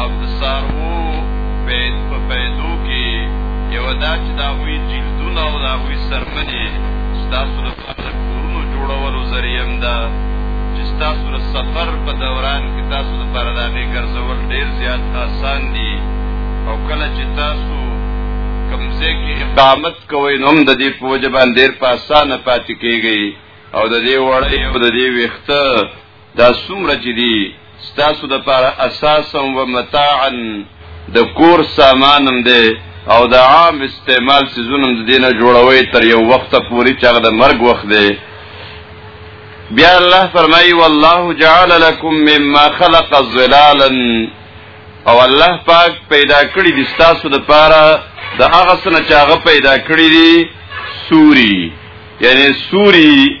او د ساروو پید په پیدو کې یو دا چې دا غوی جلدونه او دا غوی سرمنې ستاسو د کورونو جوړولو ذریعه هم ده چې ستاسو د سفر په دوران کې تاسو د پاره د هغې ګرځول ډېر زیات آسان دي او کله چې تاسو کوم ځای کې اقامت کوئ نو هم د دې په وجه باندې ډېر په اسانه پاتې کېږئ او د دې وړۍ او د دې ویښته دا څومره چې دي ستاسو د پاره اساسا و متاعا د کور سامانم دی او د عام استعمال سيزونم د دینه جوړوي تر یو وخت پوري چې هغه د مرګ وخت دی بیا الله فرمایي والله جعل لكم مما خلق ظلالا او الله پاک پیدا کړی دي ستاسو د پاره د هغه سره چې هغه پیدا کړی دي سوري یعنی سوري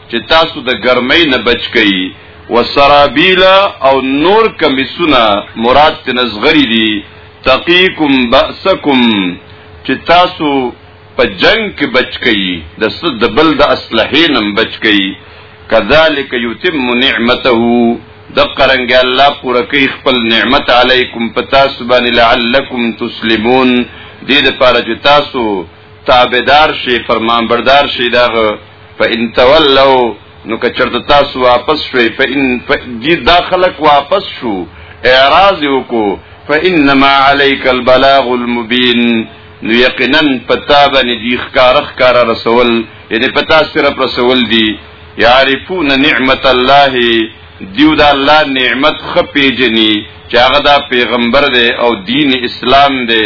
چې تاسو د ګرمۍ نه بچ کئ وسرابیل او نور کمیسونه مراد تنزغری دي تقیکم باسکم چې تاسو په جنگ کې بچ کئ د صد بل د اسلحې نم بچ کئ کذالک یتم نعمته د قرنګ الله پوره کوي خپل نعمت علیکم پتا سبحان لعلکم تسلمون دې لپاره چې تاسو تابعدار شي فرمان بردار شي دغه فإن تولوا نو که چرته تاسو واپس شوي فإن دي داخلك واپس شو اعراض وکړو فإنما عليك البلاغ المبين نو یقینا پتا باندې دی ښکار ښکار رسول یعنی پتا سره رسول دی یعرفون نعمت الله دیو دا الله نعمت خپې جنې چې هغه دا پیغمبر دی او دین اسلام دی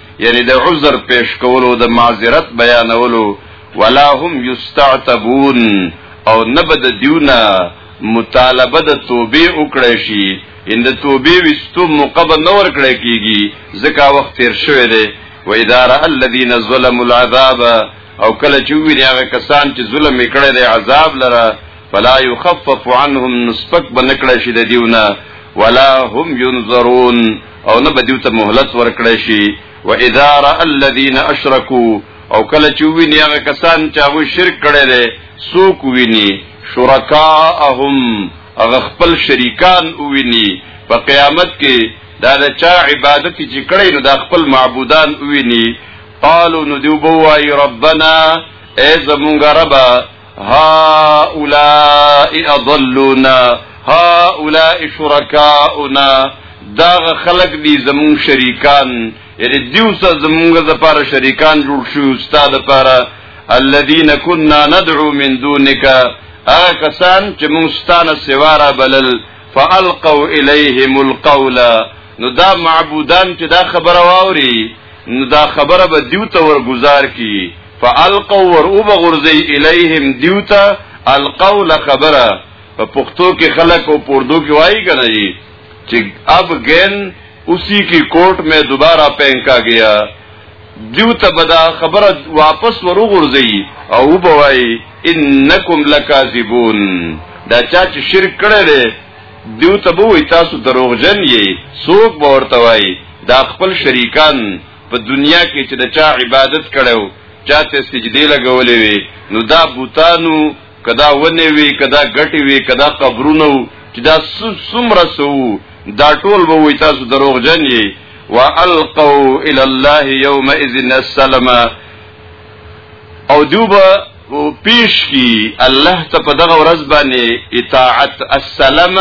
یعنی د عذر پیش کولو د معذرت بیانولو ولا هم یستعتبون او نه بد دیونه مطالبه د توبې وکړې شي ان د توبې وستو موقب نه ور کړې کیږي ځکه وخت تیر شوی دی و اداره الذين ظلموا العذاب او کله چې ویني هغه کسان چې ظلم وکړي د عذاب لره فلا يخفف عنهم نسبك بنکړه شي د دیونه ولا هم ينظرون او نه بدیو ته مهلت ورکړی شي و اذا را الذين اشركوا او کله چې ویني هغه کسان چې هغه شرک کړي دي سوق ویني شرکاهم هغه خپل شریکان ویني په قیامت کې دا د چا عبادت چې کړي نو دا خپل معبودان ویني قالو نو دیو بوای ربنا ای زمونږ ربا هؤلاء اضلونا هؤلاء شرکاؤنا دا خلق دي زمون شریکان یعنی دیو سره زمونږ د پاره شریکان جوړ شو استاد لپاره الذين كنا ندعو من دونك هغه کسان چې مونږ ستانه سوارا بلل فالقوا اليهم القول نو دا معبودان چې دا خبره واوري نو دا خبره به دیو ته ورگزار کی فالقوا ور وبغرزي اليهم ديوتا القول خبره په پښتو کې خلک او پردو کې وایي کنه جی چې اب ګن اسی کی کورټ میں دوبارہ پینکا گیا دیو ته بدا خبره واپس وروغورځي او وبوي انکم لکاذبون دا چا چې شرک کړی دی دیو ته به وي تاسو دروغجن یې څوک به ورته وایي دا خپل شریکان په دنیا کې چې د چا عبادت کړو چاته سجدي لګولې وي نو دا بوتانو کدا ونی وی کدا غټی وی کدا قبرونه چې دا سمره سو دا ټول به وي تاسو دروغ جن یي والقوا الى الله يومئذ السلام او دوبه پیش کی الله ته په دغه ورځ باندې اطاعت السلام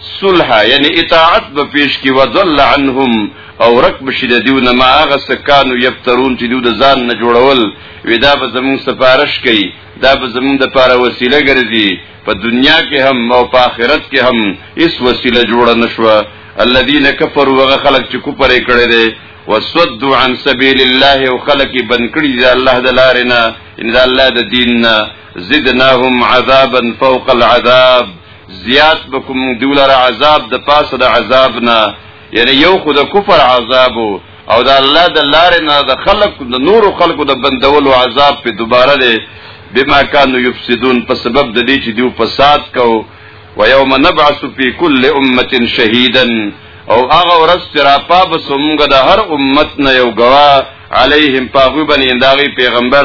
صلح یعنی اطاعت به پیش کی وضل عنهم او رک بشی د دیو نه ما هغه سکانو یفترون چې دیو د ځان نه جوړول ودا به زمون سفارش کوي دا به زمون د پاره وسیله ګرځي په دنیا کې هم او په آخرت کې هم اس وسیله جوړ نشوه الذين كفروا وغه خلق چې کوپر کړي دي وسدوا عن سبيل الله او خلق بن کړي دي الله د لارې نه ان الله د دین نه زدناهم عذابا فوق العذاب زیات بکم دولر عذاب د پاسه د عذاب نه یعنی یو خو د کفر عذاب او د الله د لارې نه د خلق د نور خلقو د بندولو عذاب په دوباره دی بما كانوا يفسدون په سبب د دې چې دیو فساد کو و یوم نبعث فی کل امه شهیدا او هغه ورځ چې را پاب سمګه د هر امت نه یو غوا علیهم پاغوبن انداغي پیغمبر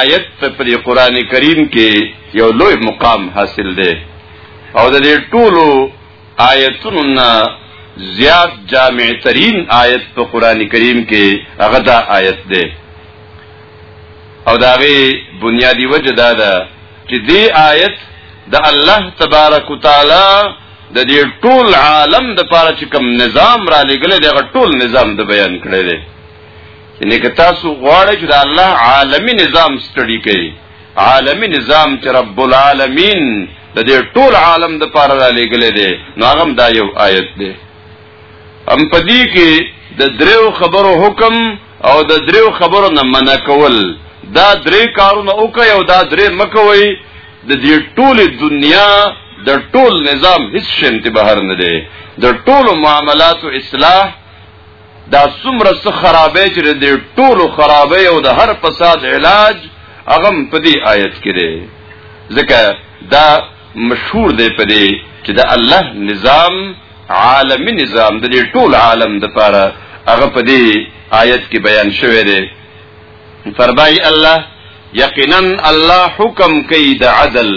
آیت ته پر قران کریم کې یو لوی مقام حاصل دی او د دې ټولو آیتونو نه زیات جامع ترین آیت په قران کریم کې هغه دا آیت دی او داغه بنیادی وجه دا ده چې دې آیت د الله تبارک وتعالى د دې ټول عالم د پاره چې کوم نظام را لګل دی هغه ټول نظام د بیان کړی دی یعنی که تاسو غواړئ چې د الله عالمی نظام سټډي کړئ عالمی نظام چې رب العالمین د دې ټول عالم د پاره را لګلې دي نو هغه دا یو آیت دی ام پدې کې د دریو خبرو حکم او د دریو خبرو نه منع کول دا درې کارونه وکي او دا درې مکوي د دې ټول دنیا د ټول نظام هیڅ شنت بهر نه دی د ټول معاملاتو اصلاح دا څومره څه خرابې چې د ټولو خرابې او د هر فساد علاج هغه په دې آیت کې دی ځکه دا مشهور دی په دې چې د الله نظام عالمی نظام د دې ټول عالم د پاره هغه په دې آیت کې بیان شوی دی فرمای الله یقینا الله حکم کوي د عدل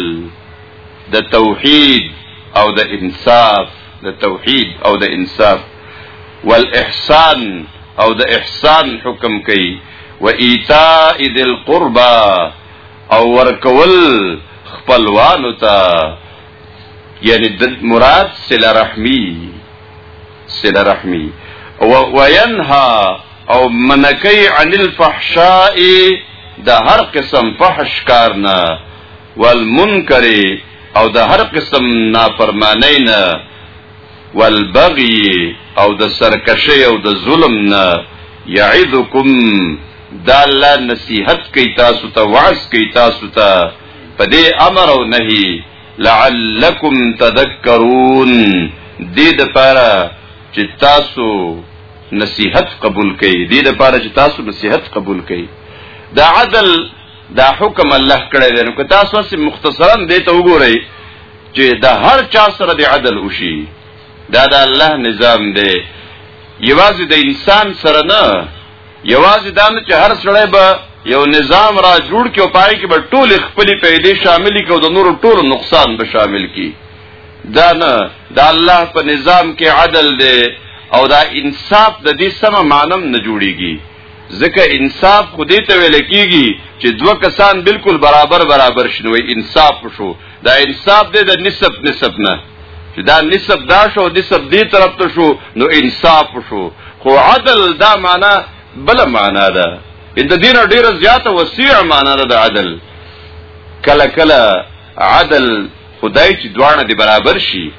د توحید او د انصاف د توحید او د انصاف والاحسان او د احسان حکم کوي و ایتاء ذل قربا او ورکول خپلوانو ته یعنی د مراد صله رحمی صله رحمی او وینها او منکی عن الفحشاء د هر قسم فحش کارنا والمنکر او د هر قسم نافرمانی نه والبغي او د سرکشي او د ظلم نه يعذكم دا الله نصيحت کوي تاسو ته وعظ کوي تاسو ته په دې امر او نهي لعلكم تذكرون دې د پاره چې تاسو نصيحت قبول کړئ دې د پاره چې تاسو نصيحت قبول کړئ دا عدل دا حکم الله کړی دی نو که تاسو سم مختصرا دې ته وګورئ چې د هر چا سره د عدل وشي دا د الله نظام دی یوازې د انسان سره نه یوازې دا نه چې هر سړی به یو نظام را جوړ کې او پای کې به ټول خپل پیدې شامل کې او د نور ټول نقصان به شامل کې دا نه دا الله په نظام کې عدل دی او دا انصاف د دې سم مانم نه جوړیږي ځکه انصاف خو دې ته ویل کیږي چې دوه کسان بالکل برابر برابر شنوي انصاف شو دا انصاف دې د نسب نسب نه چې دا نسب دا شو نسب دې طرف ته شو نو انصاف شو خو عدل دا معنا بل معنا ده د دین ډیره زیاته وسیع معنا ده د عدل کله کله عدل خدای چې دواړه دې برابر شي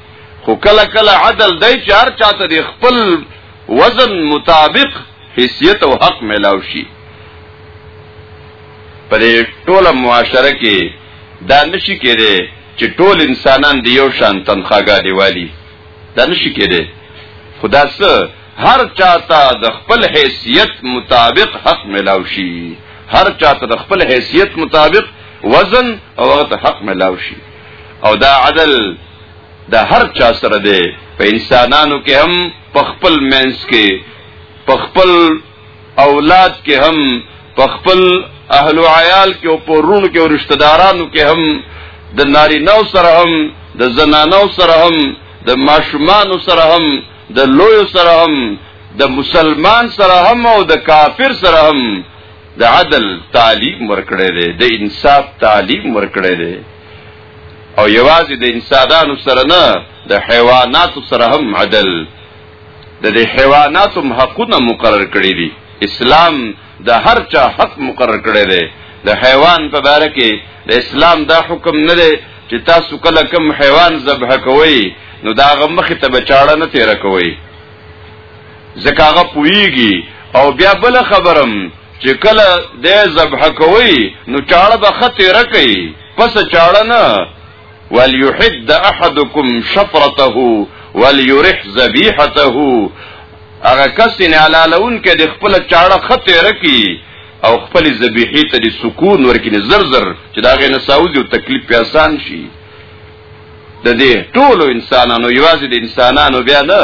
خو کله کله عدل دی چې هر چاته دې خپل وزن مطابق حیثیت او حق ملاو شي پر ټوله معاشره کې دا نشي کېده چې ټول انسانان دی یو شان تنخواګا دی والی دا نشي کېده خدا سره هر چاته د خپل حیثیت مطابق حق ملاو شي هر چاته د خپل حیثیت مطابق وزن او هغه حق ملاو شي او دا عدل د هر چا سره دی په انسانانو کې هم په خپل منس کې په خپل اولاد کې هم په خپل اهل او عیال کې او په رونو کې او رشتہ دارانو کې هم د ناری نو سره هم د زنانو سره هم د ماشومانو سره هم د لوی سره هم د مسلمان سره هم او د کافر سره هم د عدل تعلیم ورکړی دی د انصاف تعلیم ورکړی دی او یوازې د انسانانو سره نه د حیواناتو سره هم عدل د دې حیواناتو حقونه مقرر کړی دي اسلام د هر چا حق مقرر کړی دی د حیوان په باره کې د اسلام دا حکم نه دی چې تاسو کله کوم حیوان ذبح کوئ نو دا هغه مخې ته به چاړه نه تېره کوئ ځکه هغه پوهېږي او بیا بله خبرم چې کله د ذبح کوي نو چاړه به خطر کوي پس چاړنه وليحد احدكم شفرته وليرح ذبيحته هغه کس نه علالون کې د خپل چاړه خته رکی او خپل ذبیحه ته د سکون ورکینې زر زر چې دا غي نساوز او تکلیف په آسان شي د دې ټولو انسانانو یوازې د انسانانو بیا نه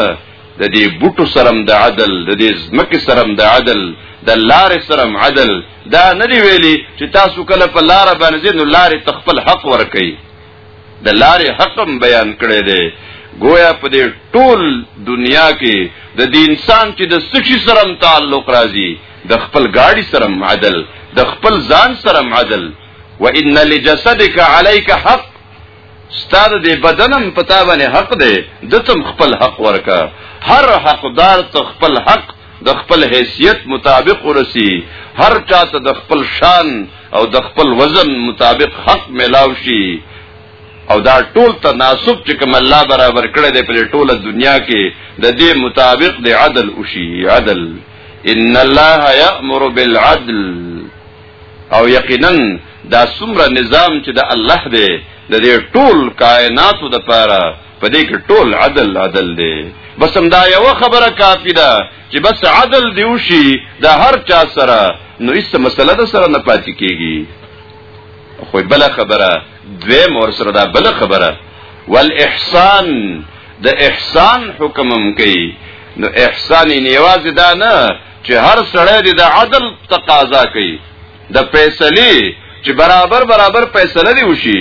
د دې بوټو سرم د عدل د دې زمکه سرم د عدل د لارې سرم عدل دا نه دی ویلي چې تاسو کله په لار باندې ځئ نو لارې ته خپل حق ورکړئ د لارې حق هم بیان کړی دی گویا په دې ټول دنیا کې د دې انسان چې د سچي سره تعلق راځي د خپل گاډي سره عدل د خپل ځان سره عدل وان لجسدك عليك حق ستاد دې بدنم پتا باندې حق دی د تم خپل حق ورکا هر حقدار ته خپل حق د خپل حیثیت مطابق ورسی هر چاته د خپل شان او د خپل وزن مطابق حق ملاو شي او دا ټول تناسب چې کوم الله برابر کړی دی په ټوله دنیا کې د دې مطابق د عدل وشي عدل ان الله یامر بالعدل او یقینا دا څومره نظام چې د الله دی د دې ټول کائناتو لپاره په دې کې ټول عدل عدل دی بس هم دا یو خبره کافی ده چې بس عدل دی وشي د هر چا سره نو هیڅ مسله ده سره نه پاتې کیږي خو بل خبره دوی مور سره دا بل خبره والاحسان د احسان حکم هم کوي نو احسان نیواز دا نه چې هر سړی د عدل تقاضا کوي د فیصله چې برابر برابر فیصله دی وشي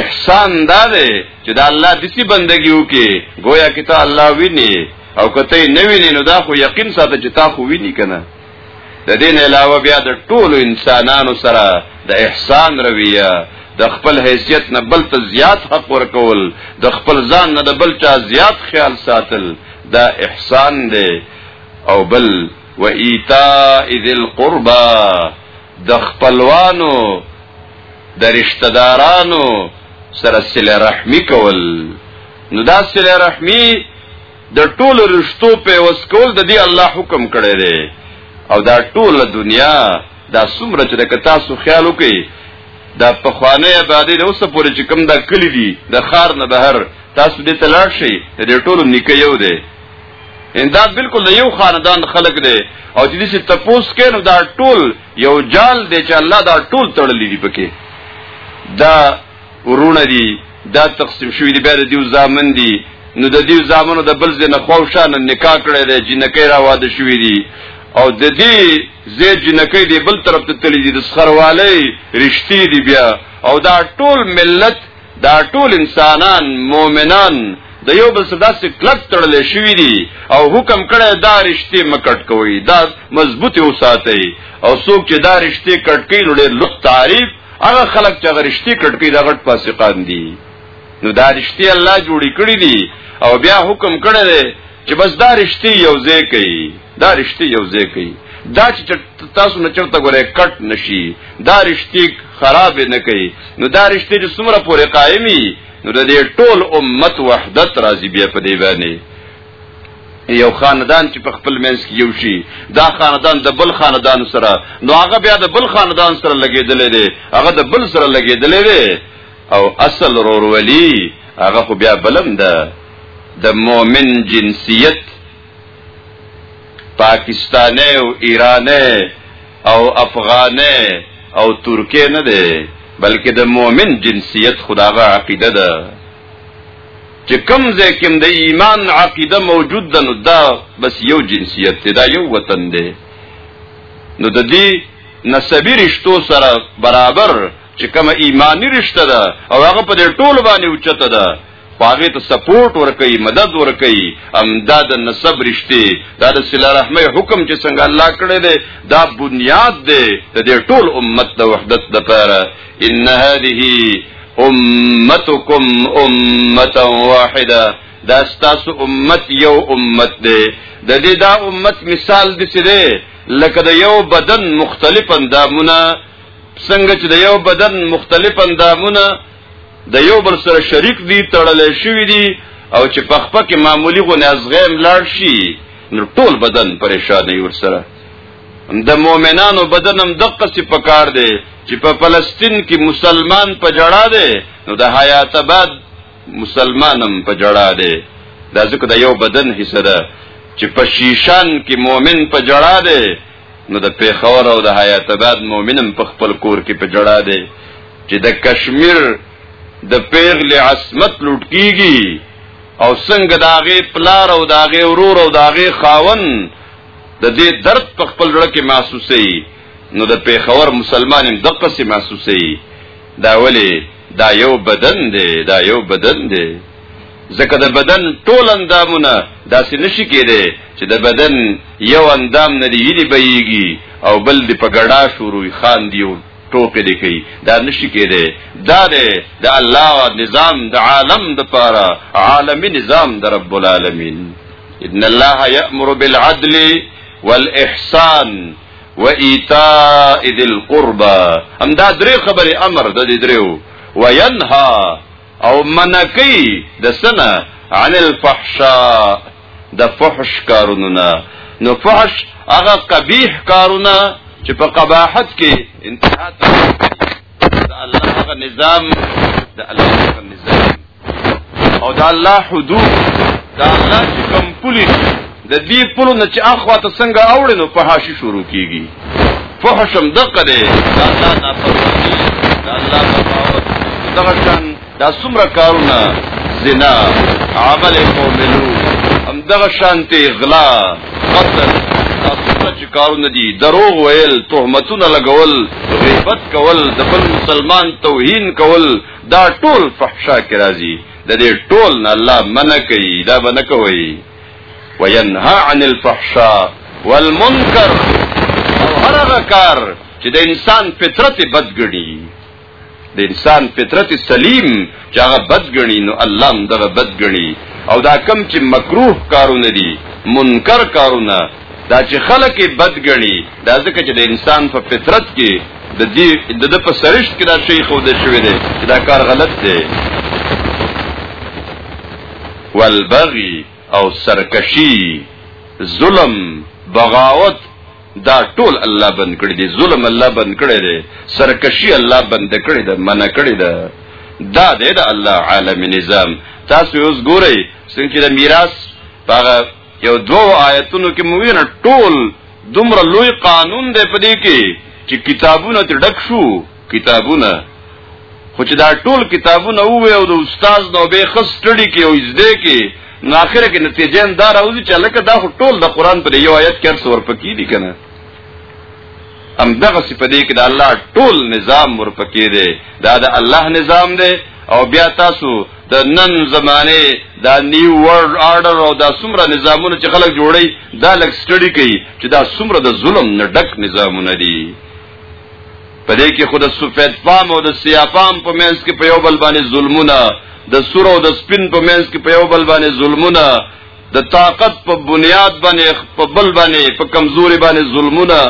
احسان دا دی چې دا الله د سي بندگی وکي گویا کې ته الله ویني او کته نه ویني نو دا خو یقین ساته چې تا خو ویني کنه د دین علاوه بیا د ټولو انسانانو سره د احسان رویه د خپل حیثیت نه بل ته زیات حق ورکول د خپل ځان نه د بل چا زیات خیال ساتل دا احسان دی او بل و ایتاء ذی القربا د خپلوانو د رشتہ دارانو سره صله رحمی کول نو دا صله رحمی د ټول رشتو په وسکول د دې الله حکم کړی دی او دا ټول دنیا دا څومره چې د تاسو خیال وکړي دا په خوانه آبادی د اوسه پورې چې کوم دا کلی دی د خار نه بهر تاسو دې تلاړ شئ د ټولو نکيو دی ان دا بالکل یو خاندان خلق دی او چې دې تپوس کینو دا ټول یو جال دی چې الله دا ټول تړلې دی پکې دا ورونه دي دا تقسیم شوی دی بیا د دیو زامن دي نو د دیو زامنو د بل زنه خوښانه نکاح کړی دی جنکې را واده شوی دی او د دې زی جنکې دی بل طرف ته تللی دي د سخرواله رښتې دی بیا او دا ټول ملت دا ټول انسانان مؤمنان د یو بل سره داسې کلک تړل شوی دي او حکم کړی دا رښتې مکټ کوي دا مضبوطی وساتي او څوک چې دا رښتې کټ کوي نو ډېر لوی تعریف هغه خلک چې هغه رښتې کټ کوي دا غټ فاسقان دي نو دا رښتې الله جوړی کړی دي او بیا حکم کړی دی چې بس دا رښتې یو ځای کوي دا رښتې یو ځای کوي دا چې تاسو نه چرته غره کټ نشي دا رښتې خراب نه کوي نو دا رښتې چې څومره پورې قائمي نو د دې ټول امت وحدت راځي بیا په دې باندې یو خاندان چې په خپل منځ کې یو شي دا خاندان د بل خاندان سره نو هغه بیا د بل خاندان سره لګیدلې دی هغه د بل سره لګیدلې دی او اصل رورولي هغه خو بیا بلم ده د مؤمن جنسیت پاکستاني او ایراني او افغاني او ترکي نه ده بلکې د مؤمن جنسیت خداغه عقیده ده چې کوم ځای کې د ایمان عقیده موجود ده نو دا بس یو جنسیت دی دا یو وطن دی نو د دې نسبی رشتو سره برابر چې کوم ایمانی رشتہ ده او هغه په دې ټول باندې اوچته ده پاغه ته سپورټ ورکي مدد ورکي امداد نسب رشتي دا د صله رحمه حکم چې څنګه الله کړی دی دا بنیاد دی د دې ټول امت د وحدت لپاره ان هذه امتکم امه واحده دا ستاسو امت یو امت دی د دې دا امت مثال دی چې لکه د یو بدن مختلف اندامونه څنګه چې د یو بدن مختلف اندامونه د یو بل سره شریک دي تړل شوی دي او چې پخپه کې معمولی غونه ازغه ملاړ شي نو ټول بدن پریشان وي ورسره د مؤمنانو بدن هم دقه سی پکار دی چې په فلسطین کې مسلمان په جړا دی نو د حیات آباد مسلمانم په جړا دی دا ځکه د یو بدن حصہ ده چې په شیشان کې مؤمن په جړا دی نو د پیښور او د حیات آباد مؤمنم په خپل کور کې په جړا دی چې د کشمیر د پیغلې عصمت لوټ کیږي او څنګه داغه پلار او داغه ورور او داغه خاون د دې درد په خپل لړ کې محسوسې نو د پیښور مسلمانم دقه سي محسوسې دا ولی دا یو بدن دی دا یو بدن دی ځکه د بدن ټول اندامونه داسې نشي کېدی چې د بدن یو اندام نه دی ویلي بهیږي او بل دی په ګډا شروع خان دی او ټوکې دی کوي دا نشي کېدی دا دی د الله نظام د عالم د پاره عالمي نظام د رب العالمین ان الله یأمر بالعدل والإحسان و ایتاء ذی القربا هم دا درې خبره امر د دې دریو و ینها او منکی د سنه عن الفحشاء د فحش کارونو نه نو فحش هغه قبیح کارونه چې په قباحت کې انتها ته د الله هغه نظام د الله هغه نظام او دا الله حدود دا الله چې کوم پولیس د دې پلو نه چې اخوا ته څنګه اوړي نو فحاشي شروع کیږي فحشم دقه دی دا الله نافرمانی دا الله تفاوت دغه شان دا څومره کارونه زنا عمل مؤمنو هم دغه شانته غلا قتل دا څومره چې کارونه دي دروغ ویل تهمتونه لګول غیبت کول د بل مسلمان توهین کول دا ټول فحشا کې راځي د دې ټول نه الله منع کوي دا بنه کوي وینها عن الفحشاء والمنکر او هر هغه کار چې د انسان فطرت بدګړي د انسان فطرت سلیم چې هغه بدګړي نو الله هم دغه بدګړي او دا کم چې مکروه کارونه دي منکر کارونه دا چې خلک بد غني دا ځکه چې د انسان په فطرت کې د دې د د په سرشت کې دا شی خو د شوی دی چې دا کار غلط دی والبغي او سرکشي ظلم بغاوت دا ټول الله بند کړی دی ظلم الله بند کړی دی سرکشي الله بند کړی دی منع کړی دی دا دی د الله عالم نظام تاسو اوس ګورئ څنګه د میراث هغه یو دوو آیتونو کې موږ نه ټول دومره لوی قانون دی په دې کې چې کتابونه تر ډک شو کتابونه خو چې دا ټول کتابونه وې او د استاد نو به خص ټړي کې او زده کې نو اخره کې نتیجه اندار اوځي چې لکه دا ټول د قران پر یو آیت کې څور پکې دي کنه ام دغه سی په دې کې د الله ټول نظام ورپکې دی دا د الله نظام دی او بیا تاسو د نن زمانه دا نیو ورلد آرډر او دا سمره نظامونه چې خلک جوړي دا لک سټډي کوي چې دا سمره د ظلم نه ډک نظامونه دي په دې کې خود سفید فام او د سیافام په منځ کې په یو بل باندې ظلمونه د سور او د سپین په منځ کې په یو بل باندې ظلمونه د طاقت په بنیاد باندې په بل باندې په کمزوري باندې ظلمونه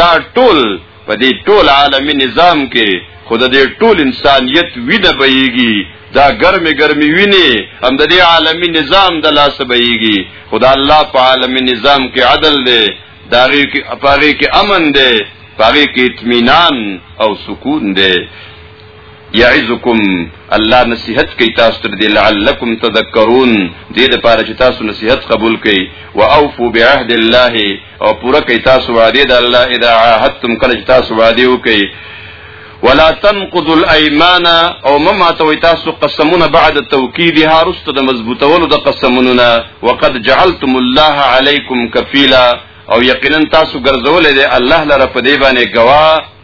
دا ټول په دې ټول عالمی نظام کې خود دې ټول انسانیت وینه بهيږي دا ګرمي ګرمي ویني هم د دې عالمی نظام د لاس بهيږي خدا الله په عالمی نظام کې عدل دی داغي کې اپاغي کې امن دی پاغي کې اطمینان او سکون دی یعزکم الله نصیحت کوي تاسو ته دې لعلکم تذکرون دې لپاره چې تاسو نصیحت قبول کړئ او اوفو بعهد الله او پوره کوي تاسو وعده د الله اذا عاهدتم کله چې تاسو وعده وکړئ ولا تنقضوا الايمان او مما توي تاسو قسمونه بعد التوكيد هارست د مضبوطولو د قسمونه وقد جعلتم الله عليكم كفيلا او یقینا تاسو ګرځولې ده الله لره په دی باندې گواه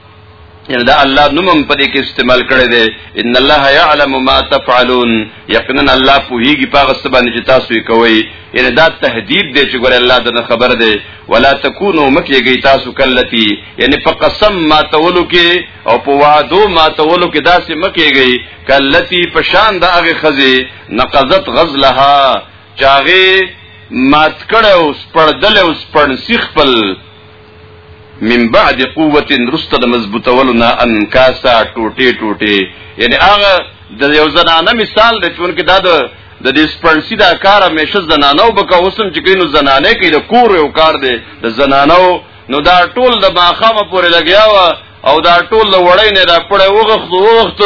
یعنی دا الله نوم په دې کې استعمال کړی دی ان الله يعلم ما تفعلون یقینا الله په هیږي په غصه باندې چې تاسو یې کوي یعنی دا تهدید دی چې ګور الله دغه خبر دی ولا تکونو مکیږي تاسو کلتی یعنی په قسم ما تولو کې او په وعدو ما تولو کې داسې مکیږي کلتی په شان د هغه خزي نقضت غزلها چاغي مات کړه او سپړدل او سپړنسی خپل من بعد قوت رست د مضبوطولو نه انکاسا ټوټه ټوټه یعنی هغه د یو زنانه مثال دی چې ونکه دا د د دې سپړنسی دا کار همیشه زنانو بکا اوسم چې کینو زنانه کې د کور یو کار دی د زنانو نو دا ټول د ماخامه پورې لګیا و او دا ټول د وړې نه دا پړې وغخت وغخت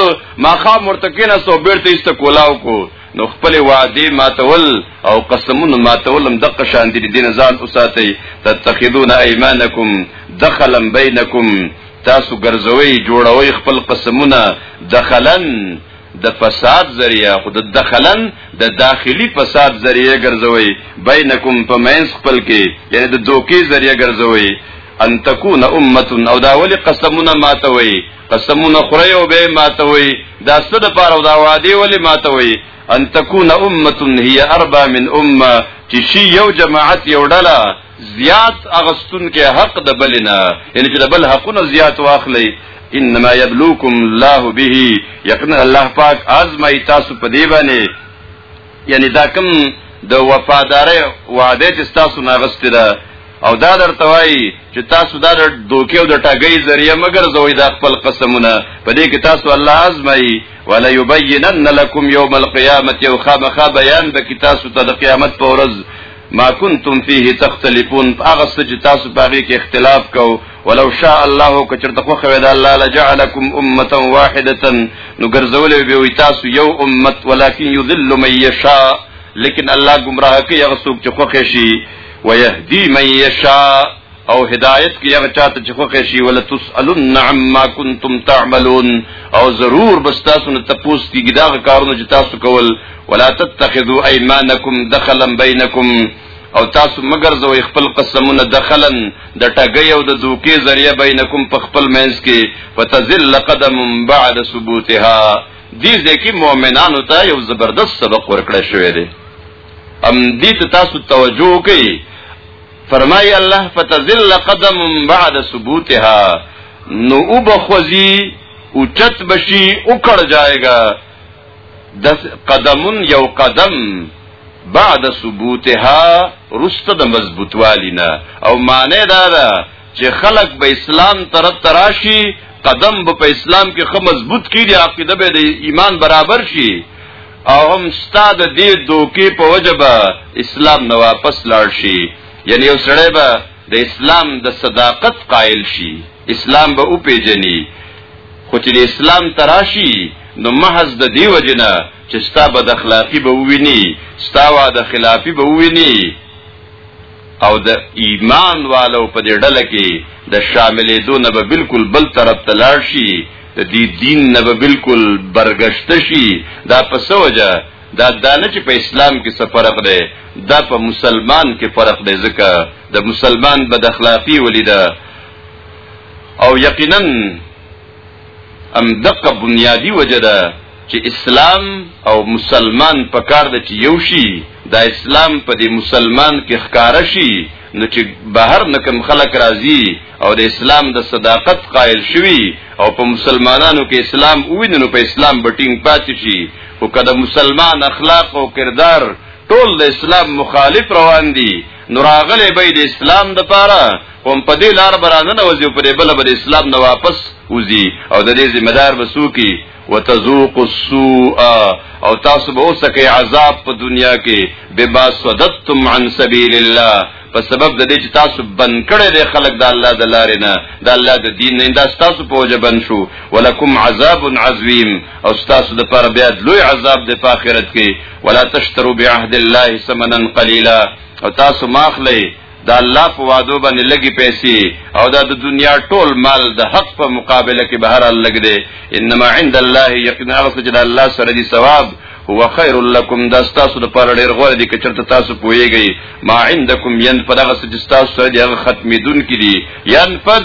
ماخام مرتکینه سو بیرته است کولاو کو نو خپل وعده ماتول او قسمونه ماتول هم دغه شان دي دین ځان اوساتئ تتخذون ايمانکم دخلا بینکم تاسو ګرځوي جوړوي خپل قسمونه دخلن د فساد ذریعہ خود دخلن د داخلي فساد ذریعہ ګرځوي بینکم په مینس خپل کې یعنی د دوکي ذریعہ ګرځوي ان تکون امه او دا ولی قسمونه ماتوي قسمونه خوري او به ماته وي دا څه د پاره دا وادي ولې ماته وي ان تكون امه هي اربع من امه چې شي یو جماعت یو ډله زیات اغستون کې حق د بلنا یعنی چې د بل حقونه زیات واخلي انما يبلوكم الله به یقینا الله پاک ازمای تاسو په دی باندې یعنی دا کوم د وفادارۍ وعده چې تاسو ناغسته ده او دا درته وایي چې تاسو دا د دوکې او د ټګۍ ذریعہ مګر زوی دا خپل قسمونه په دې کې تاسو الله ازمایي ولا یبینن لکم یوم القیامت یو خامخا بیان به کې تاسو ته د قیامت په ورځ ما کنتم فيه تختلفون هغه څه چې تاسو باغې کې اختلاف کوو ولو شاء الله کچرته خو خو دا الله لجعلکم امه واحده نو ګرځول به وي تاسو یو امت ولکن یذل من یشاء لیکن الله گمراه کوي هغه څوک چې خوښ شي ويهدي من یشاء او هدایت کوي هغه چاته چې خوښ شي ولا تسالون عما کنتم تعملون او ضرور بس تاسو نه تپوس کیږي دا کارونه چې تاسو کول ولا تتخذوا ايمانكم دخلا بينكم او تاسو مگر زوی خپل قسمونه دخلن د ټګي او د دوکې ذریعہ بینکم په خپل منځ کې وتزل قدم بعد ثبوتها دې ځکه مؤمنانو ته یو زبردست سبق ورکړی شوی دی ام دې ته تاسو توجه وکړئ فرمای الله فتزل قدم بعد ثبوتها نو وبخوزی او چت بشی او کړ جائے گا د قدمون یو قدم بعد ثبوتها رست د مضبوطوالینا او معنی دا ده چې خلق به اسلام طرف تراشی قدم به په اسلام کې خه مضبوط کیږي عقیده به د ایمان برابر شي او هم ستاد دې دوکي په وجبه اسلام نه واپس لاړ شي یعنی یو سړی به د اسلام د صداقت قائل شي اسلام به او پیجنی خو چې اسلام تراشی نو محض د دی وجنه چې ستا بد اخلاقی به وویني ستا واده خلافی به وویني او د ایمان والو په دې ډله کې د شاملې دو نه به بالکل بل طرف ته لاړ شي د دې دین نه به بالکل برګشت شي دا په سوجه دا دانه چې په اسلام کې څه فرق دی دا په مسلمان کې فرق دی ځکه د مسلمان بد اخلاقی ولیده او یقینا ام دقه بنیادی وجه ده چې اسلام او مسلمان په کار ده چې یو شي دا اسلام په دې مسلمان کې ښکارا شي نو چې بهر نکم خلق راضي او د اسلام د صداقت قائل شوي او په مسلمانانو کې اسلام ویني نو په اسلام بټینګ پاتې شي او کله مسلمان اخلاق او کردار ټول د اسلام مخالف روان دي نو راغلی به د اسلام د پاره هم په دې لار برانه نه وځي په دې بل بل اسلام نه واپس وځي او د دې ذمہ دار بسوکي وتذوق السوء او تاسو به اوسکه عذاب په دنیا کې بما صددتم عن سبيل الله په سبب د دې چې تاسو بند کړي د خلک د الله د لارې نه د الله د دین نه دا تاسو په وجه بند شو ولکم عذاب عظیم او تاسو د پر بیا لوی عذاب د آخرت کې ولا تشتروا بعهد الله ثمنا قليلا او تاسو ماخلی دا الله په وادو باندې لګي پیسې او دا د دنیا ټول مال د حق په مقابله کې بهر لګ دی انما عند الله یقینا هغه چې الله سره دی ثواب هو خیر لکم دا تاسو د پاره ډیر غوړه دي کچرته تاسو پويږئ ما عندکم ينفد هغه چې تاسو سره دی هغه ختمې دن کې دي ينفد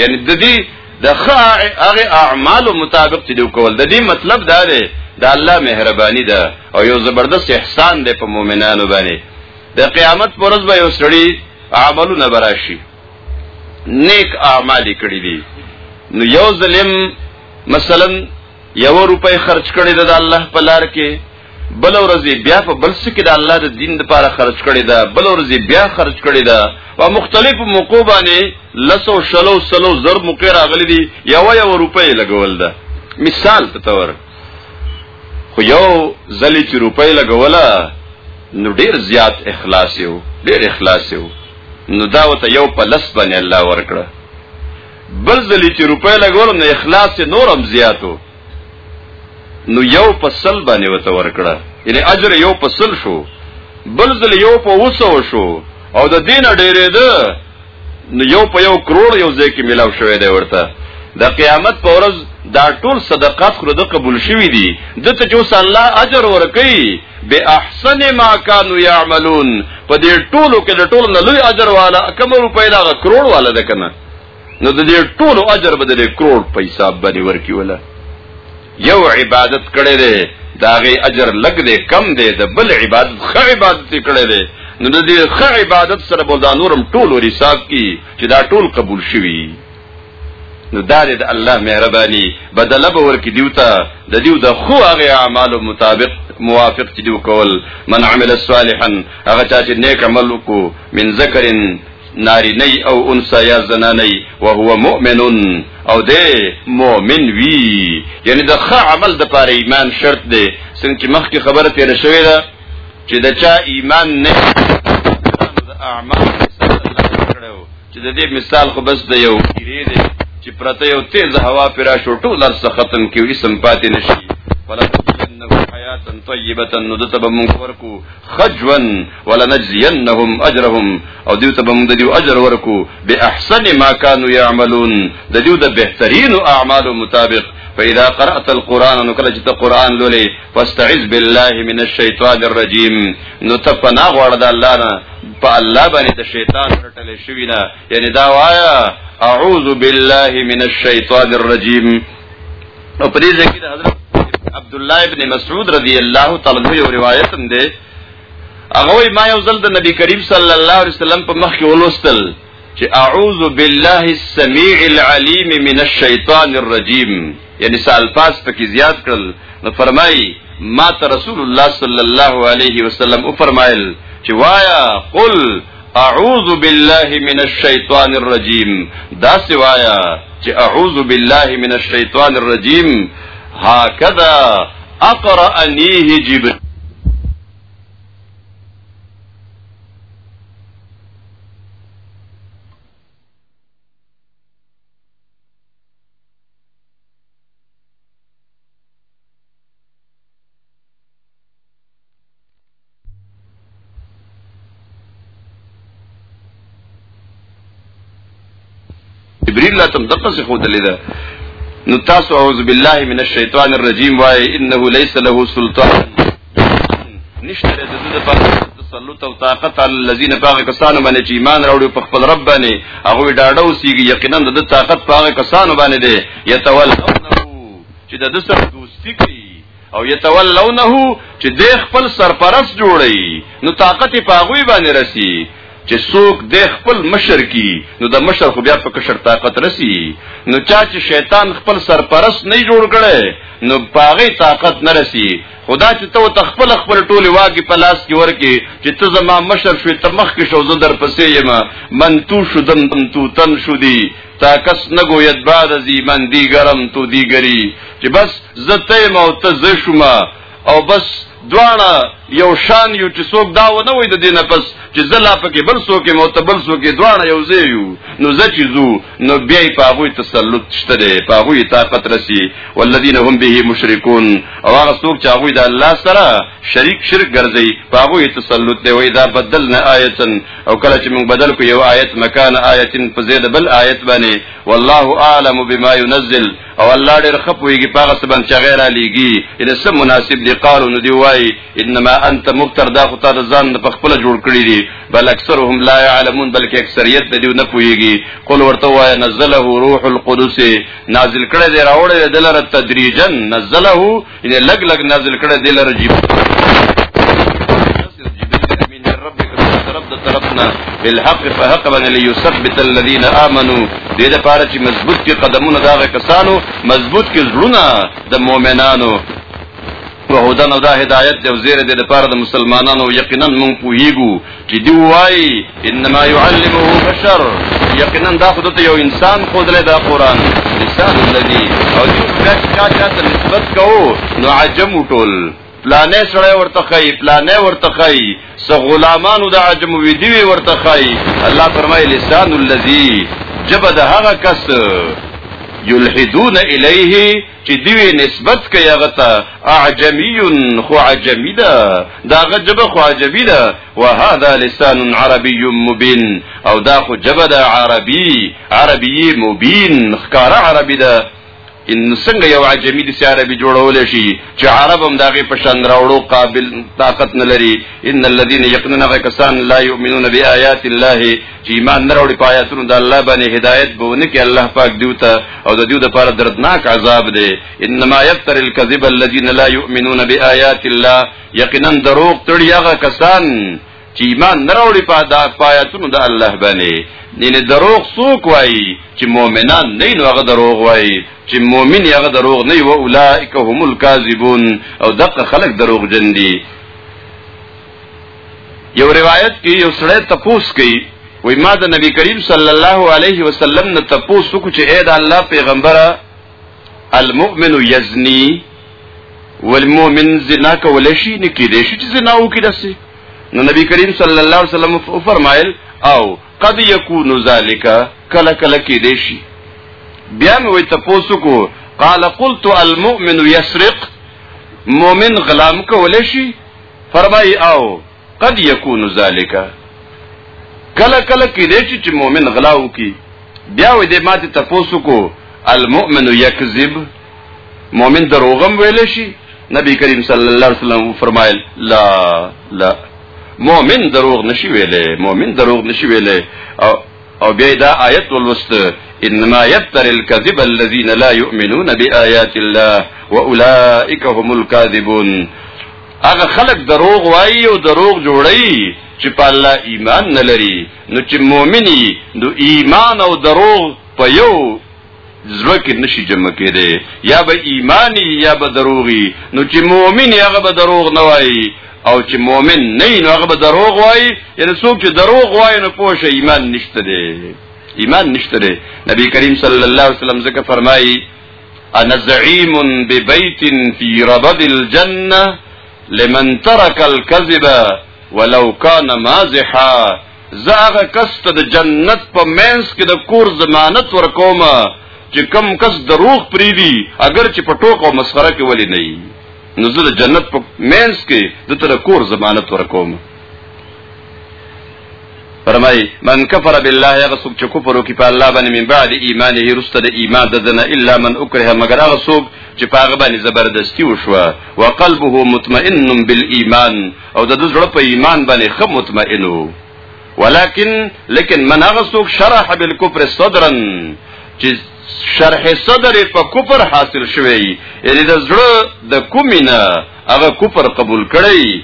یعنی د دې د هغه اعمال مطابق چې دوی کول د دې مطلب دا دی د الله مهرباني ده او یو زبردست احسان دی په مؤمنانو باندې د قیامت پر ورځ به یو سړی عملونه براشي نیک اعمال کړی دي نو یو ظلم مثلا یو روپۍ خرج کړی د الله په لار کې بل ورځ بیا په بل څه کې د الله د دین لپاره خرج کړي دا بل ورځ بیا خرج کړي دا په مختلفو موقع باندې لسو شلو سلو زر موقع راغلي دي یو یو روپۍ لګول ده مثال په تور خو یو زلی چې روپۍ لګوله نو ډیر زیات اخلاص یو ډیر اخلاص یو نو دا وته یو په لس باندې الله ورکړه بل زلی چې روپۍ لګول نو اخلاص نورم زیاتو نو یو په سل باندې وته ورکړه یعنی اجر یو په سل شو بل ځل یو په وسو شو او د دین ډیره ده نو یو په یو کروڑ یو ځای کې ملاو شوې ده ورته د قیامت په ورځ دا ټول صدقات خو د قبول شوی دي دته چې اوس الله اجر ورکړي به احسن ما كانوا يعملون په دې ټولو کې د ټولو نه لوی اجر والا کمر په لاره کروڑ والا ده کنه نو د دې ټولو اجر بدلې کروڑ په حساب باندې ورکی ولا یو عبادت کړي دي داغه اجر لګ دي کم دي د بل عبادت خ عبادت کړي دي نو د دې خ عبادت سره بول دا نورم ټول ور حساب کی چې دا ټول قبول شوي نو دا د الله مهرباني بدل به ورکی دیوتا د دیو د خو هغه اعمالو مطابق موافق چې دیو کول من عمل صالحا هغه چې نیک عمل وکړو من ذکرن نارینه او انسا یا زنانه وهو مؤمن او دی مؤمن وی یعنی د ښه عمل د پاره ایمان شرط دی څنګه چې مخکې خبره تیر شوې ده چې د چا ایمان نه د اعمال چې د دې مثال خو بس د یو کیری دی چې پرته یو تیز هوا پر شو ټول لرس ختم کیږي سم پاتې نشي ولا تجنب حیاتن طیبه نو د تب منکر کو خجوا ولنجزينهم اجرهم او دیو ته موږ د دیو اجر ورکو به احسن ما كانوا يعملون د دیو د بهترین اعمال مطابق فإذا قرأت القرآن نو کله چې ته قرآن لولې فاستعذ بالله من الشیطان الرجیم نو ته پناه غواړه د الله نه په الله باندې د شیطان رټل شوی نه یعنی دا وایا اعوذ بالله من الشیطان الرجیم او په دې ځکه د حضرت عبد الله ابن مسعود رضی الله تعالی عنہ یو روایت هم ده هغه وی ما یو ځل د نبی کریم صلی الله علیه وسلم په مخ کې ولوستل چې اعوذ بالله السميع العليم من الشیطان الرجیم یعنی سال پاس پکې زیات کړل نو فرمایي ما ته رسول الله صلی الله علیه وسلم او فرمایل چې وایا قل اعوذ بالله من الشیطان الرجیم دا سوایا چې اعوذ بالله من الشیطان الرجیم هكذا اقرأنيه جبريل جبريل لا تم دقه څه خود لیدا نو تاسو اعوذ بالله من الشیطان الرجیم وای انه ليس له سلطان نشته د دې لپاره تسلط او طاقت علی الذين باغ کسانو باندې چې ایمان راوړي په خپل رب باندې هغه ډاډو سیږي یقینا د طاقت باغ کسانو باندې دی یتولونه چې د دسر دوستی کوي او یتولونه چې د خپل سرپرست جوړي نو طاقت پاغوي باندې رسی چې څوک د خپل مشر کی نو د مشر خو بیا په کشر طاقت رسی نو چا چې شیطان خپل سرپرست نه جوړ کړي نو باغی طاقت نه رسی خدا چې ته تخپل خپل ټوله واګي په لاس کې ورکی چې ته زما مشر شوې ته مخ کې شو زه در پسې یم من تو شدم تم تو تن شودي تا کس نگوید بعد از من دیگرم تو دیگری چې بس زه تیم او ته زه شوم او بس دواړه یو شان یو چې څوک دا ونه وای د دې نه پس چې زلا پکې بل څوک مو ته بل څوک دواړه یو ځای یو نو زچې زو نو بیا په هغه تسلط شته دی په هغه طاقت رسی والذین هم به مشرکون او هغه څوک چې هغه د الله سره شریک شرک ګرځي په هغه تسلط دی وای دا بدلنا آیتن او کله چې موږ بدل کو یو آیت مکان آیت په زید بل آیت باندې والله اعلم بما ينزل او الله ډېر خپويږي په هغه څه باندې چې غیر علیږي ان سم مناسب دی قالو نو دی وای انما انت مفتر دا خو تاسو ځان په خپل جوړ کړی دی بل اکثرهم لا يعلمون بلکې اکثریت دی نه پويږي قل ورته وای نزله روح القدس نازل کړی دی راوړی دی دلاره تدریجا نزله یعنی لګ لګ نازل کړه دل رجیب طرفنا بالحق فحق من ليثبت الذين امنوا دې لپاره چې مضبوط کې قدمونه دا کسانو مضبوط کې زړونه د مؤمنانو وهدن او دا هدایت دی او زیر دی لپاره د مسلمانانو یقینا مونږ پوهیږو چې دی وایي انما يعلمه بشر یقینا دا خود ته یو انسان خودلې دا قران لسان الذي او یو کچ چا چا ته نسبت کوو نو عجم ټول پلانې سره ورته خی پلانې ورته خی س غلامانو د عجم وی دی ورته خی الله فرمایي لسان الذي جبد هغه کس یلحدون الیه چې دوی نسبت کوي هغه ته اعجمي خو عجمي ده دا هغه جبه خو عجمي ده وهذا لسان عربي مبين او دا خو جبه ده عربي عربي مبين ښکار عربي ده ان څنګه یو عجمی د عربي جوړول شي چې عرب هم داغه په شان راوړو قابل طاقت نه لري ان الذين يقنون کسان لا يؤمنون بآيات الله چې ایمان نه راوړي په آیاتونو د الله باندې هدایت به ونه کې الله پاک دیو ته او د دیو د پاره دردناک عذاب دی انما یفتر الكذب الذين لا يؤمنون بآيات الله یقینا دروغ تړي هغه کسان چې ایمان نه راوړي په دا آیاتونو د الله باندې دینه دروغ څوک وایي چې مؤمنان نه نو هغه دروغ وایي چې مؤمن هغه دروغ نه وي اولئک هم الكاذبون او دغه خلک دروغ جن دي یو روایت کې یو سړی تپوس کوي وای ما د نبی کریم صلی الله علیه وسلم نه تپوس وکړ چې اې د الله پیغمبره المؤمن یزنی والمؤمن زنا کول شي نه کېدې شي چې زنا وکړي داسې نو نبی کریم صلی الله علیه وسلم فرمایل او قد یکون ذالک کله کله کېدې شي بیا مې وای تپوس کو قال قلت المؤمن یسرق مؤمن غلام کول شي فرمای او قد یکون ذالک کله کله کې دی چې مؤمن غلا وکي بیا وې دې ماته تاسو کو المؤمن یکذب مؤمن دروغم ویل شي نبی کریم صلی الله علیه وسلم فرمایل لا لا مؤمن دروغ نشي ویلې مؤمن دروغ نشي ویلې او او بیا دا آیت ولوست انما یفتر الكذب الذين لا يؤمنون بآيات الله واولئك هم الكاذبون هغه خلق دروغ وایي او دروغ جوړي چې په الله ایمان نه لري نو چې مؤمني نو ایمان او دروغ په یو زړه کې نشي جمع کېده یا به ایمانی یا به دروغي نو چې مؤمن هغه به دروغ نه وایي او چې مؤمن نه نو هغه به دروغ وایي یعنی څوک چې دروغ وایي نو پوه شي ایمان نشته دی ایمان نشته دی نبی کریم صلی الله علیه وسلم ځکه فرمایي انا زعیم ببیت فی ربد الجنه لمن ترک الكذب ولو كان مازحا زه هغه کس ته د جنت په مینس کې د کور ضمانت ورکوم چې کم کس دروغ پریدي اگر چې په ټوک او مسخره کې ولې نه وي نو زه د جنت په مینس کې د تر کور ضمانت ورکوم فرمای من کفر بالله هغه څوک چې کفر وکړي په الله باندې من بعد ایمانه رسته د ایمان د دنه الا من اکره مگر هغه څوک چې په هغه باندې زبردستی وشوه وقلبه مطمئن بالایمان او د دوی زړه په ایمان باندې خه مطمئن وو ولكن لیکن من هغه څوک شرح بالکفر صدرا چې شرح صدر په کفر حاصل شوی یعنی د زړه د کومینه هغه کفر قبول کړی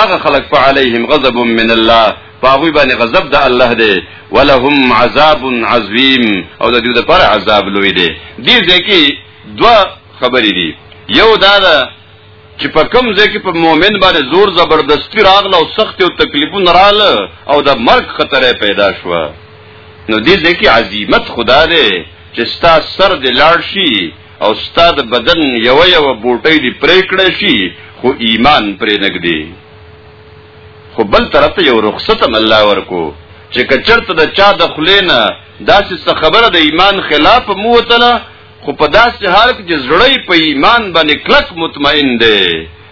هغه خلق فعليهم غضب من الله فاغوی باندې غضب د الله دی ولهم عذاب عظیم او د دې لپاره عذاب لوی دی دې ځکه دوا خبرې دي یو دا ده چې په کوم ځای کې په مؤمن باندې زور زبردستی راغله او سخت او تکلیفونه رااله او د مرګ خطر پیدا شو نو دې ځای کې عظمت خدا دې چې ستا سر دې لاړ شي او ستا د بدن یو یو بوټي دې پرې کړې شي خو ایمان پرې نګدي خو بل طرف ته یو رخصت هم الله ورکو چې کچرته د چا د خلینا داسې خبره د ایمان خلاف موتله خو په داسې حال کې چې زړی په ایمان باندې کلک مطمئن دی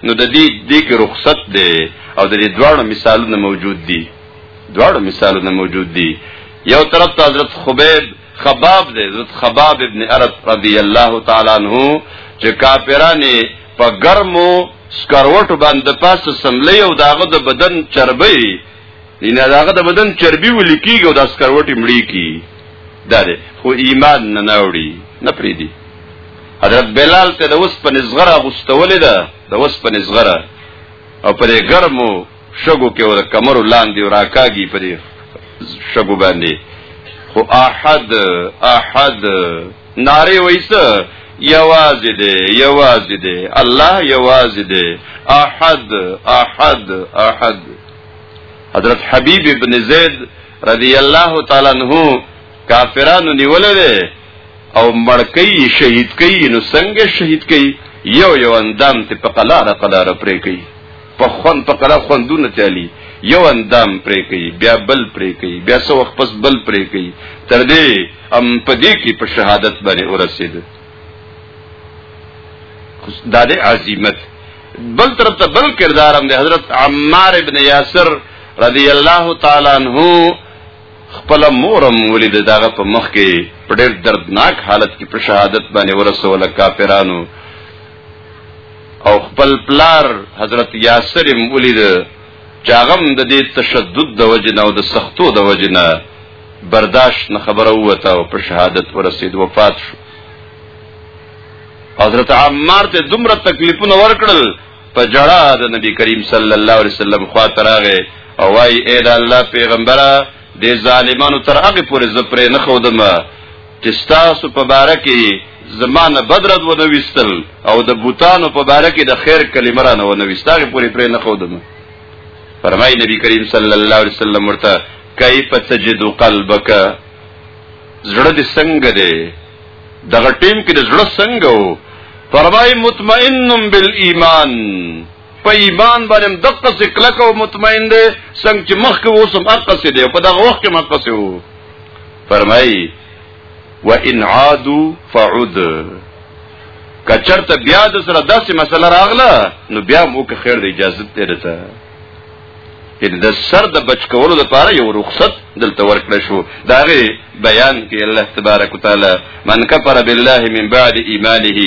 نو د دې دې کې رخصت دی او د دې دواړو مثالونه موجود دي دواړو مثالونه موجود دي یو طرف ته حضرت خبیب خباب دی حضرت خباب ابن ارت رضی الله تعالی عنہ چې کافرانه په ګرمو سکروټو باندې پاسه سملې او داغه د بدن چربي دین هغه د بدن چربي ولیکيږي او د اسکروټي مړی کی دا دی خو ایمان نه ناوړي نه پریدي حضرت بلال ته د اوس په نزغره غستولې ده د اوس په نزغره او په ګرمو شګو کې ور کمرو لاندې راکاږي په شګو باندې خو احد احد ناره وایسته یوازې دی یوازې دی الله یوازې دی احد احد احد حضرت حبیب ابن زید رضی الله تعالی عنہ کافرانو نیولې او مړکې شهید کړي نو څنګه شهید کړي یو یو اندام ته په قلاره قلاره پرې کړي په خون په قلاره خوندونه چالي یو اندام پرې کړي بیا بل پرې کړي بیا څو وخت پس بل پرې کړي تر دې ام په دې کې په شهادت باندې ورسېد دا د عظمت بل طرف ته بل کردار هم د حضرت عمار ابن یاسر رضی الله تعالی عنہ خپل مورم ولید داغه په مخ کې په ډېر دردناک حالت کې په شهادت باندې ورسول کافرانو او خپل پلار حضرت یاسر هم ولید چاغم د دې تشدد د وجنه او د سختو د وجنه برداشت نه خبره وته او په شهادت ورسید وفات شو حضرت عمار ته دومره تکلیفونه ورکړل په جړه د نبی کریم صلی الله علیه وسلم خوا تراغه او وای اے د الله پیغمبره د ظالمانو تر هغه پورې زپرې نه خودم چې تاسو په باره کې زمانه بدرد و نوستل او د بوتانو په باره کې د خیر کلمه را نه و نوستاغه پورې پرې نه خودم فرمای نبی کریم صلی الله علیه وسلم ورته کیف تجد قلبک زړه دې څنګه دی دغه ټیم کې د زړه څنګه وو فرمای مطمئنم بالایمان په ایمان باندې دقه څه کلک او مطمئن دی څنګه چې مخکې اوسم اقه څه دی په دغه وخت کې مخکې څه وو فرمای وان عادوا فعد کچرته بیا د سره داسې مسله راغله نو بیا مو که خیر د اجازه ته رته د سر د بچ کولو لپاره یو رخصت دلته ورکړ شو دا غي بیان کې الله تبارک وتعالى من کفر بالله من بعد ایمانه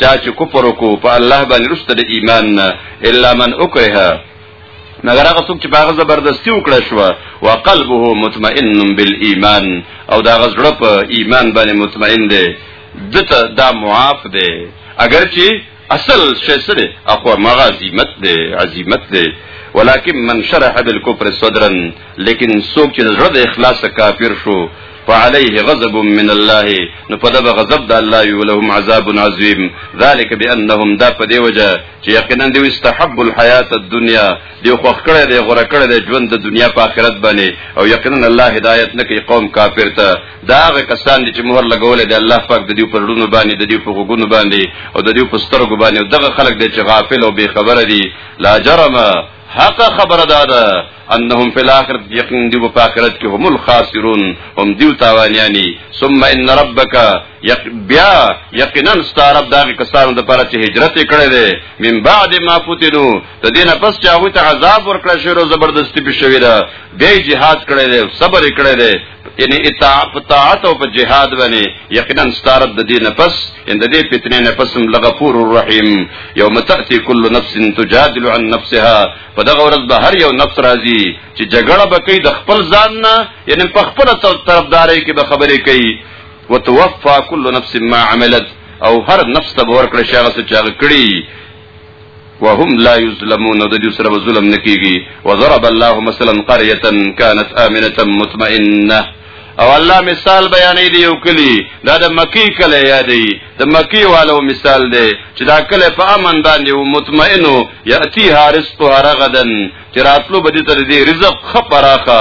چا چې کفر کو په الله باندې رسته د ایمان نه الا من اکره مگر هغه څوک چې باغ زبردستی وکړه شو او قلبه مطمئن بالایمان او دا غزړه په ایمان باندې مطمئن دی دته دا معاف دی اگر چې اصل شی څه دی اخو مغه عظیمت دی عظیمت دی ولکن من شرح بالکفر صدرا لیکن څوک چې زړه د اخلاص کافر شو فعليه غضب من الله نو په دغه غضب د الله وی ولهم عذاب عظیم ذالک بانهم دا په دی وجه چې یقینا دی استحب الحیات الدنیا دی خو خکړه دی غره کړه دی ژوند د دنیا په آخرت باندې او یقینا الله هدایت نکي قوم کافر ته دا هغه کسان دي چې مهر لګولې دی الله پاک د دې پر ړونو باندې د دې په غوګونو باندې او د دې په سترګو باندې او دغه خلک دي چې غافل او بے خبره دي لا جرم حق خبره ده ده انهم فی الاخرت یقین دی په اخرت کې هم الخاسرون هم دیو تاوانیانی ثم ان ربک یق بیا یقینا ستارب دغه کسانو د پاره چې هجرت کړي دي من بعد ما فتنو د دین پس چې هغه ته عذاب ورکړ شوی او زبردستی به شوی دا به jihad کړي دي صبر کړي دي یعنی اطاعت په طاعت او په جهاد باندې یقینا ستارت د دې نفس ان د دې فتنې نفس لغفور الرحیم یوم تاتي کل نفس تجادل عن نفسها په دغه ورځ به هر یو نفس راځي چې جګړه بکې د خپل ځان نه یعنی په خپل طرفداري کې به خبرې کوي وتوفى كل نفس ما عملت او هر نفس ته ورکړ شي هغه څه چې هغه کړی وهم لا يظلمون د دې سره ظلم نکېږي وضرب الله مثلا قريه كانت امنه مطمئنه او الله مثال بیانې دی یو کلی دا د مکی کلی یادې د مکی والو مثال دی چې دا کلی په امن باندې او مطمئنو یاتی حارس په هرغدن چې راتلو بده تر دې رزق خپراخه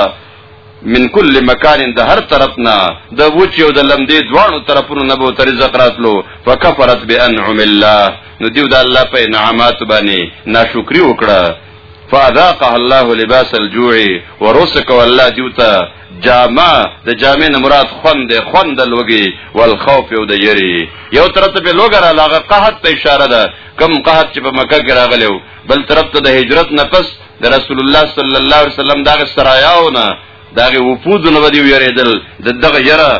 من کل مکان د هر طرف نه د وچ او د لمدې دواړو طرفونو نه به تر رزق راتلو فکفرت بانعم الله نو دیو د الله په انعامات باندې ناشکری وکړه فاذاقها الله لباس الجوع ورسك والله دیوتا جامع د جامع نه مراد خوند خوند لوګي والخوف او د یری یو طرف ته لوګره لاغه قحط ته اشاره ده کم قحط چې په مکه کې راغلو بل طرف ته د هجرت نه پس د رسول الله صلی الله علیه وسلم دغه سرایاونه دغه وفود نه ودی ویریدل د دغه یره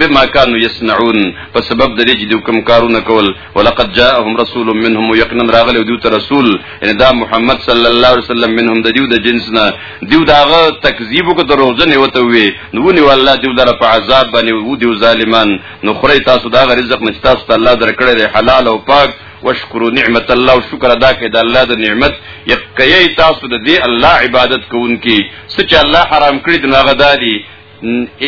بما كانوا يصنعون په سبب د دې چې دوی کوم کارونه کول ولقد جاءهم رسول منهم يقنا راغله دوی ته رسول ان دا محمد صلی الله علیه وسلم منهم د دیو د جنسنا دیو داغه تکذیب کو دروغجن وته وی نو نی والله دیو در په عذاب باندې وو دیو ظالمان نو خره تاسو دا رزق نشتا ست الله درکړی حلال او پاک وشکرو نعمت الله او شکر ادا کړئ د الله د نعمت یقیي تاسو د دې الله عبادت کوونکي سچ الله حرام کړی د هغه دادی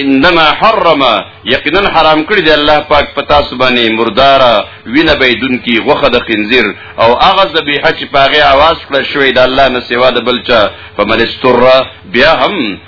انما حرم یقینا حرام کړی دی الله پاک پتا سبانی مردار وینه بيدون کی غوخه د خنزیر او هغه ذبیحه چې پاغه आवाज کړ شوې د الله نه سوا د بلچا فمن استر بیا هم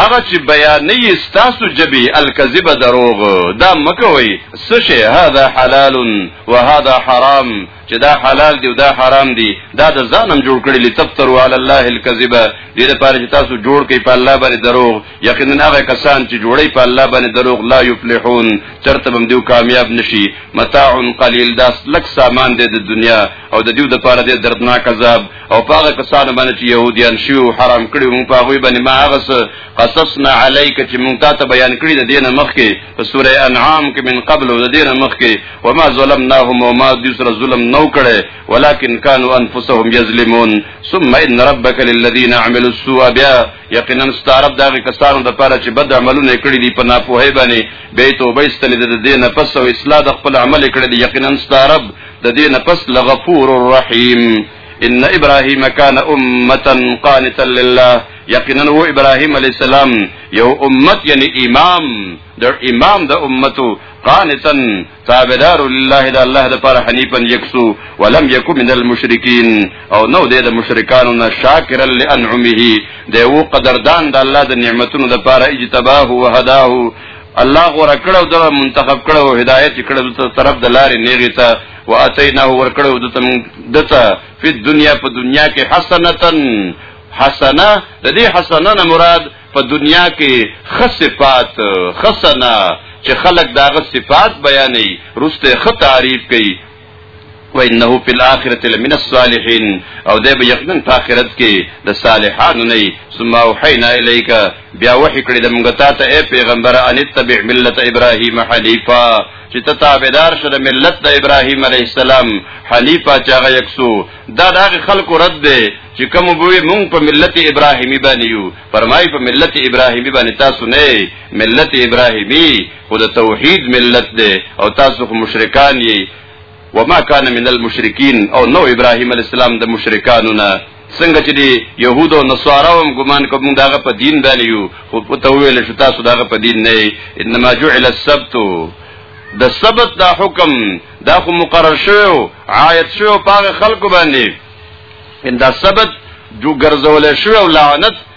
هغه چې بیانې ستاسو جبي الکذب دروغ دا مکوي سشه هاذا حلال و هاذا حرام چې دا حلال دی او دا حرام دی دا د ځانم جوړ کړی لتفتروا علی الله الکذب دې لپاره چې تاسو جوړ کړئ په الله باندې دروغ یقینا هغه کسان چې جوړي په الله باندې دروغ لا یفلحون چرته بم دیو کامیاب نشي متاع قلیل دا لک سامان دی د دنیا او د دیو لپاره د دردناک عذاب او پاغه کسانو باندې چې يهوديان شوی او حرام کړی مونږ په هغه باندې ما هغه څه قصصنا عليك چې مونږ ته بیان کړی د دینه مخ کې په سوره انعام کې من قبل د دینه مخ کې وما ظلمناهم وما دي سره ظلم نو کړي ولكن كانوا انفسهم يظلمون ثم ان ربك للذين عملوا السوء بیا یقینا ستارب دغه کسانو د پاره چې بد عملونه کړی دي په ناپوهي باندې به توبه استلې د دینه پس او اصلاح د خپل عمل کړی دي یقینا ستارب د دې نه پس لغفور الرحیم ان ابراهیم کان امه قانتا لله یقینا و ابراهیم علی السلام یو امت یعنی امام د امام د امتو قانتا تابعدار لله د الله د پر حنیفا یکسو ولم یکو من المشرکین او نو د مشرکانو نه شاکر لانعمه د و قدردان د الله د نعمتونو د پر اجتباه و هداه الله غوړه کړو د منتخب کړو هدایت کړو د طرف د لارې نیغی ته واتیناه ور کړو د تم دته په دنیا په دنیا کې حسنتن حسنه د دې حسنه نه مراد په دنیا کې خصفات خسنه چې خلق داغه صفات بیانې روسته خ تعریف کوي و انه فی الاخره لمن الصالحین او دی به یقینا په اخرت کې د صالحانو نه ثم اوحینا الیک بیا وحی کړی د مونږ ته ته پیغمبر ان تبع ملت ابراهیم حنیفا چې ته تابعدار شې د ملت د ابراهیم علی السلام حنیفا چې هغه یکسو دا د خلکو رد دی چې کوم بوې مونږ په ملت ابراهیمی باندې یو فرمای په ملت ابراهیمی باندې تاسو نه ملت ابراهیمی خو د توحید ملت دی او تاسو خو مشرکان یی وما کان من المشرکین او نو ابراهیم علی السلام د مشرکانو نه څنګه چې دی يهود او نصارا هم ګمان کوم داغه په دین باندې یو خو په تو ویل شو تاسو داغه په دین نه انما جعل السبت د سبت دا حکم دا خو مقرر شوی عایت شوی په خلکو باندې ان دا سبت جو ګرځول شوی او لعنت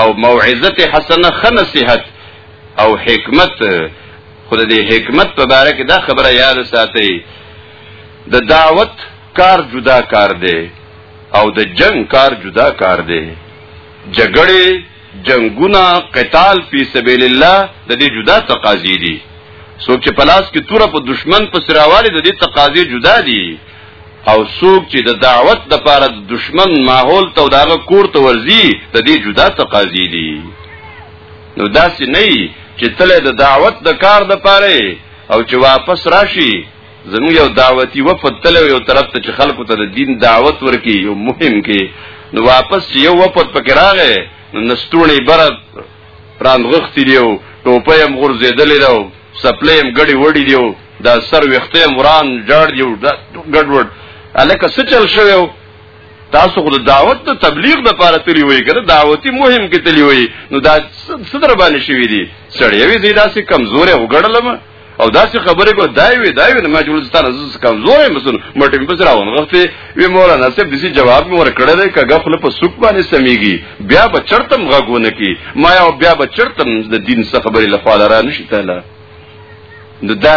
او موعظه حسنه خ نصيحت او حکمت خو د حکمت په باره کې دا خبره یاد ساتي د دعوت کار جدا کار دی او د جنگ کار جدا کار دی جګړې جنگونه قتال فی سبیل الله د دې جدا تقاضې دي څوک چې پلاس کې توره په دشمن په سراواله د دې تقاضې جدا دي او څوک چې د دعوت د پاره د دشمن ماحول ته داغه کور ته ورځي د دې جدا تقاضي دي نو داسې نه چې تله د دعوت د کار د پاره او چې واپس راشي زمو یو دعوتی وفد تله یو طرف ته چې خلکو ته د دین دعوت ورکي یو مهم کې نو واپس یو وفد پکې راغی نو نستوړي بره رانغښتي دي او ټوپۍ هم غورځېدلې ده او څپلۍ هم ګډې وډې دي او دا سر ویښته هم وران جاړ دي او ګډوډ هلکه څه چل شوی و تاسو خو د دعوت د تبلیغ د پاره تللی وئ که د دعوتي مهم کې تللی وئ نو دا څه در باندې شوي دي سړی وي زه داسې کمزوری وګڼلم او داسې خبرې کو دای وی دای وی ما جوړ ستاره زس کمزورې مسون مټې په سره ون غفته وی مولانا صاحب دسی جواب مور کړه دې کګه خپل په سوق باندې سميږي بیا به چرتم غغونه کی ما یو بیا به چرتم د دین څخه خبرې لخواله را نشي تعالی نو دا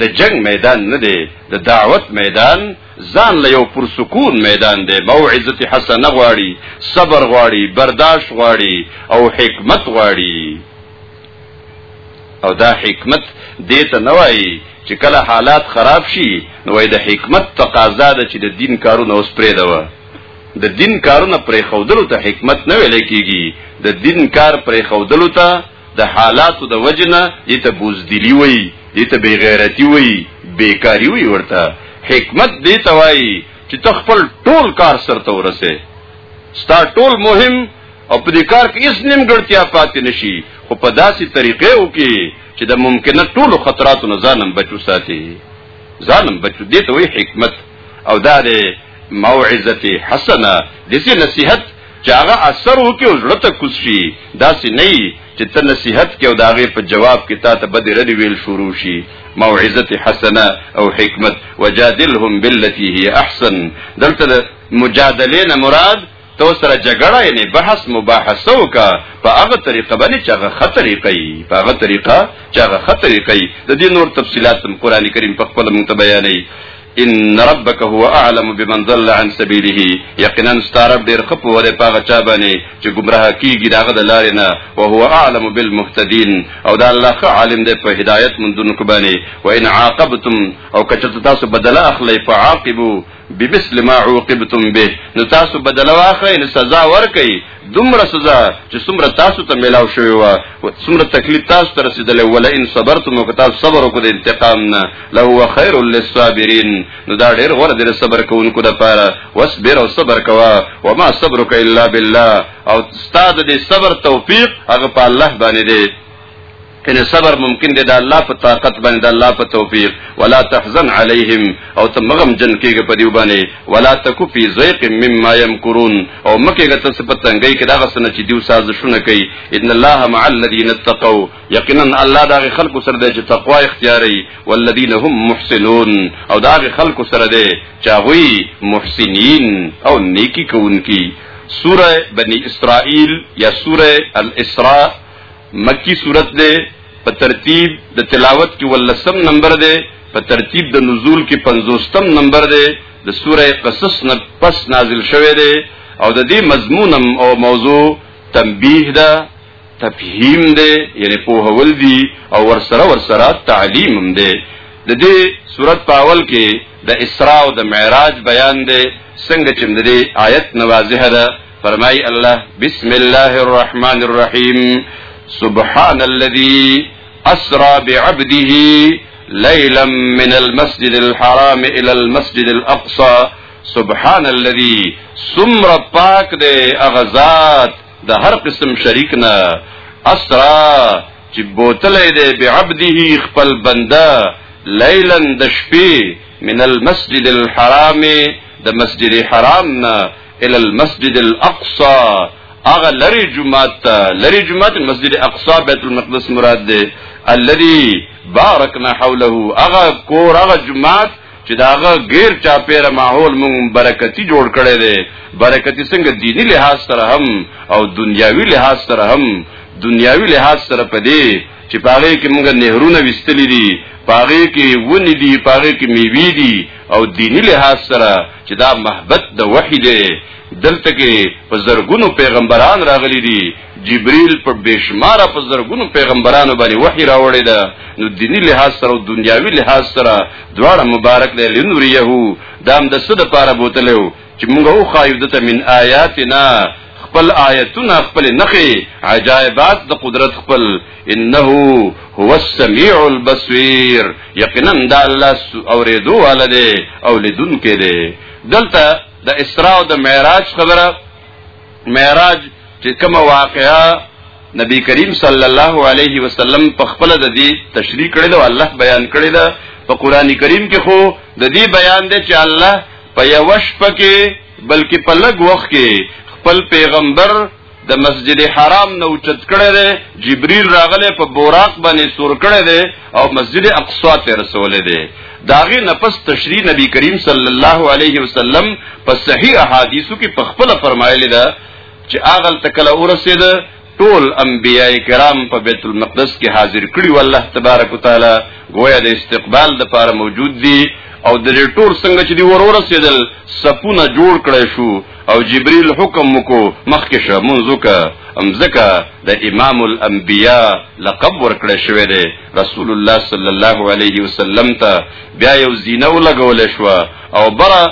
د جنگ میدان نه دی د دعوت میدان ځان له یو پر سکون میدان دی موعظه حسنه غواړي صبر غواړي برداشت غواړي او حکمت غواړي او دا حکمت دې ته نه وایي چې کله حالات خراب شي نو وای د حکمت تقاضا ده چې د دین کارونه اوس پرې ده د دین کارونه پرې خودلو ته حکمت نه ویل کېږي د دین کار پرې خودلو ته د حالاتو د وجنه دې ته بوزدلی وای دې ته بیغیرتی وای بیکاری وای ورته حکمت دې ته وای چې تخپل ټول کار سرته ورسه ستا ټول مهم او په دې کار کې هیڅ نیمګړتیا پاتې نشي خو په داسې طریقې وکي چې د ممکنه ټولو خطراتو نه ځانم بچو ساتي ځانم بچو دې ته وی حکمت او دا د موعظه حسنه د سي نصيحت چې هغه اثر وکي او زړه ته کوز شي دا سي نه چې ته نصيحت کې او دا غي په جواب کې تا ته بد ردی ویل شروع شي موعظه حسنه او حکمت وجادلهم بالتي هي احسن دلته مجادله نه مراد تو سره جګړه یعنی بحث مباحثه وکا په هغه طریقه باندې چې هغه خطرې کوي په هغه طریقه چې هغه خطرې کوي د دې نور تفصيلات هم قران کریم په خپل مونږ بیانوي ان ربک هو اعلم بمن ضل عن سبيله یقینا ستارب ډیر خپو وره پاغه چا باندې چې گمراه کیږي داغه د لارې نه او هو اعلم بالمهتدين او دا الله خ عالم دی په هدایت مندونکو باندې وان عاقبتم او کچته تاسو بدله اخلي فعاقبوا بمثل ما عوقبتم به نو تاسو بدل واخلئ نو سزا ورکئ دومره سزا چې څومره تاسو ته ملاو شوی و څومره تکلیف تاسو ته رسیدلی ولا ان صبرتم او تاسو صبر وکړئ د انتقام نه له هو خیر للصابرین نو دا ډیر غوړه د صبر کوونکو لپاره واصبر او صبر کوا وما صبرک الا بالله او استاد دې صبر توفیق هغه په الله باندې دی ان صبر ممکن دی د الله په طاقت باندې د الله په توفیق ولا تحزن عليهم او ته مغم جن کېږي په دیو باندې ولا تکو فی ضیق مما یمکرون او مکه ته څه په تنګي کې دا غسنه چې دیو سازشونه کوي ان الله مع الذين اتقوا یقینا الله دا خلکو سره دی چې تقوا اختیاري والذین هم محسنون او دا خلکو سره دی چې غوي محسنین او نیکی کوونکی سوره بنی اسرائیل یا سوره الاسراء مکی صورت ده په ترتیب د تلاوت کې ولسم نمبر ده په ترتیب د نزول کې 50م نمبر ده د سوره قصص نه پس نازل شوه ده او د دې مضمونم او موضوع تنبیه ده تفهیم ده یعنی په هول دی او ورسره ورسره تعلیم هم ده د دې صورت په اول کې د اسراء او د معراج بیان ده څنګه چې د آیت نوازه ده فرمای الله بسم الله الرحمن الرحیم سبحان الذي اسرا بعبده ليلا من المسجد الحرام الى المسجد الاقصى سبحان الذي سمر پاک دے اغزاد د هر قسم شریک نه اسرا چې بوتلې دے بعبده خپل بنده ليلا د شپې من المسجد الحرام د مسجد حرام نه الى المسجد الاقصى اغه لری جمعات ته لری جمعات مسجد اقصا بیت المقدس مراد ده الذي باركنا حوله اغه کور اغه جمعات چې داغه غیر چا پیره ماحول مونږ برکتی جوړ کړي دي برکتی څنګه دینی لحاظ سره هم او دنیاوی لحاظ سره هم دنیاوی لحاظ سره پدې چې پاره کې مونږ نهرونه وستلې دي پاره کې ونی دي پاره کې میوي دي او دینی لحاظ سره چې دا محبت د وحی دی دلته کې په زرګونو پیغمبران راغلي دي جبريل په بشمار په زرګونو پیغمبرانو باندې وحي راوړی دا نو دینی لحاظ سره او دنیاوی لحاظ سره دواړه مبارک دی لنوریه دام د صد پاره بوتلو چې موږ او خایو دته من آیاتنا خپل آیتونه خپل نخي عجایبات د قدرت خپل انه هو السميع البصير یقینا دا الله اوریدو والده او لدون کې ده دلته د اسراء او د معراج خبره معراج چې کومه واقعا نبی کریم صلی الله علیه وسلم په خپل د دې تشریح کړی دا الله بیان کړی دا په قران کریم کې خو د دې بیان دی چې الله په یوش پکې بلکې په لګ وخت کې خپل پیغمبر د مسجد حرام نه اوچت کړی دی جبريل راغلی په بوراق باندې سور کړی دی او مسجد اقصا ته رسولې دی داغه نفس تشریح نبی کریم صلی الله علیه وسلم په صحیح احادیثو کې په خپل فرمایلی ده چې اغل تکله ورسید ټول انبیاء کرام په بیت المقدس کې حاضر کړي او الله تبارک وتعالى گویا د استقبال د پاره موجود دي او د ټول څنګه چې دی ورور رسیدل سپونه جوړ کړی شو او جبريل حکم وکړو مخکې شه منځو کا امزکه د امام الانبیاء لقب ورکړی شوی دی رسول الله صلی الله علیه وسلم ته بیا یو زینه ولګول شو او برا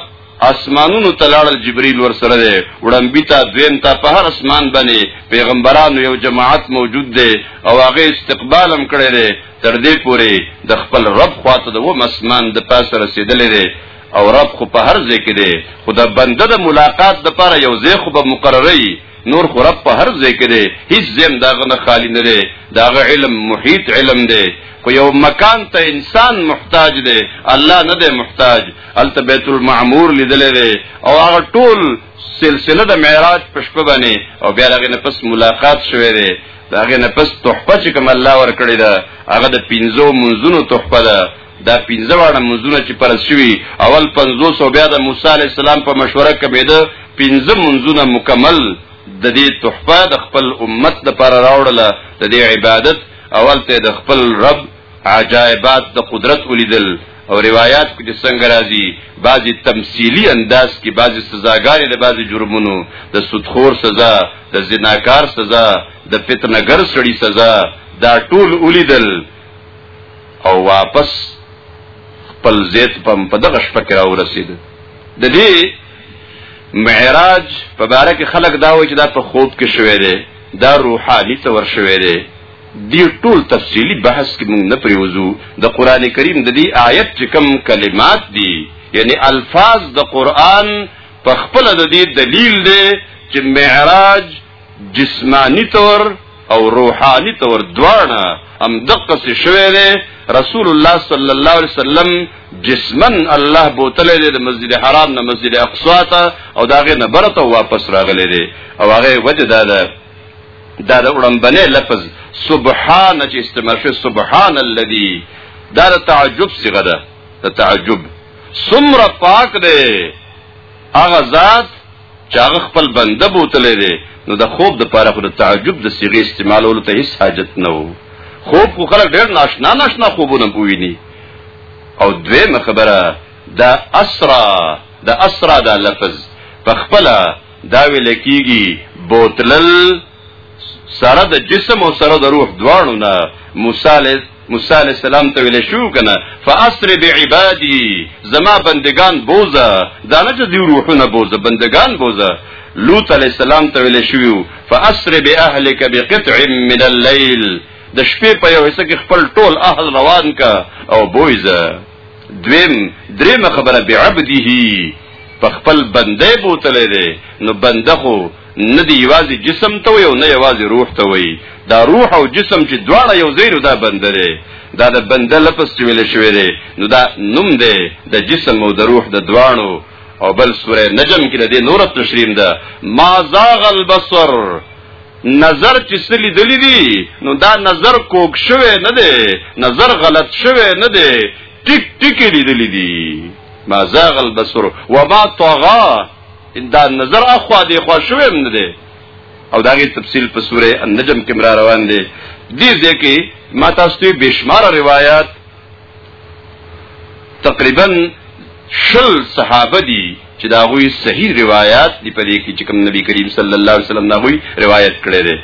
اسمانونو تلاړ جبريل ور سره دی وړمبي تا دویم تا په هر اسمان باندې پیغمبرانو یو جماعت موجود دی او هغه استقبالم کړی دی تر دې پوري د خپل رب خواته د و مسمان د پاسه رسیدلې دی او رب خو په هر ځای کې دی خو د بنده د ملاقات د پاره یو ځای خو به مقرروي نور خو رب په هر ځای کې دی هیڅ زم داغه نه خالی نه دی داغه علم محیط علم دی خو یو مکان ته انسان محتاج دی الله نه دی محتاج الته بیت المعمور لیدل دی او هغه ټول سلسله د معراج په شپه باندې او بیا هغه نه پس ملاقات شوه دی هغه نه پس تحفه چې کوم الله ورکړی دا هغه د پینځو منځونو تحفه ده دا پنځه واړه منځونه چې پر شوي اول 50 او بیا د موسی علی السلام په مشوره کمیده پنځه منځونه مکمل د دې تحفه د خپل امت د پر راوړله د دې عبادت اول ته د خپل رب عجایبات د قدرت ولیدل او روایت کې د څنګه راځي بعضی تمثيلي انداز کې بعضی سزاګانې د بعضی جرمونو د سودخور سزا د زناکار سزا د فتنګر سړي سزا دا ټول ولیدل او واپس خپل زیت پم په دغه شپه کې راورسید د دې معراج په باره کې خلک دا وایي چې دا په خوب کې شوی دی دا روحاني ته ور شوی دی دی ټول تفصیلی بحث کې موږ نه پریوزو د قران کریم د دې آیت چې کم کلمات دي یعنی الفاظ د قران په خپل د دې دلیل دی چې معراج جسمانی طور او روحانی طور دواړه هم دقه څه شوی دی رسول الله صلی الله علیه وسلم جسمن الله بوتلې دی د مسجد حرام نه مسجد اقصا ته او داغه نه برته واپس راغلی دی او هغه وجه دا ده دا د وړمبنې لفظ سبحان چې استعمال شوی سبحان الذي دا د تعجب صيغه ده د تعجب سمره پاک دی هغه ذات چې هغه خپل بنده بوتلې دی نو د خوب د پاره خو د تعجب د صيغه استعمالولو ته هیڅ حاجت نه وو خوب خو خلک ډېر ناشنا ناشنا خوبونه پویني او دویمه خبره دا اسرا د اسرا دا لفظ په خپل دا ویل کیږي بوتلل سره د جسم او سره د روح دواړو نه مصالح موسی علی السلام ته ویل شو کنه فاسر بعبادی زما بندگان بوزه دانه چې دی روحونه بوزه بندگان بوزه لوط علی السلام ته ویل شو فاسر باهلک بقطع من الليل د شپې په یو حصہ کې خپل ټول اهل روان کا او بوزه دویم دریم خبره بعبده په خپل بنده بوتلې نو بنده خو نه دی یوازې جسم ته وي او نه یوازې روح ته وي دا روح او جسم چې دواړه یو ځای نو دا بنده دی دا د بنده لپس چې ویل شوی دی نو دا نوم دی د جسم او د روح د دواړو او بل سوره نجم کې د دې نور تشریم ده ما زاغ البصر نظر چې سلی دلی دی نو دا نظر کوک شوی نه دی نظر غلط شوی نه دی ټیک ټیک لیدلی دی ما زاغ البصر وما طغى دا نظر اخوا دی خوا شوی هم نه دی او داغه تفصیل په سوره النجم کې مرا روان دی دې ځکه ما تاسو ته بشمار روایت تقریبا شل صحابه دي چې دا غوي صحیح روایت دی په دې کې چې کوم نبی کریم صلی الله علیه وسلم دا غوي روایت کړی دی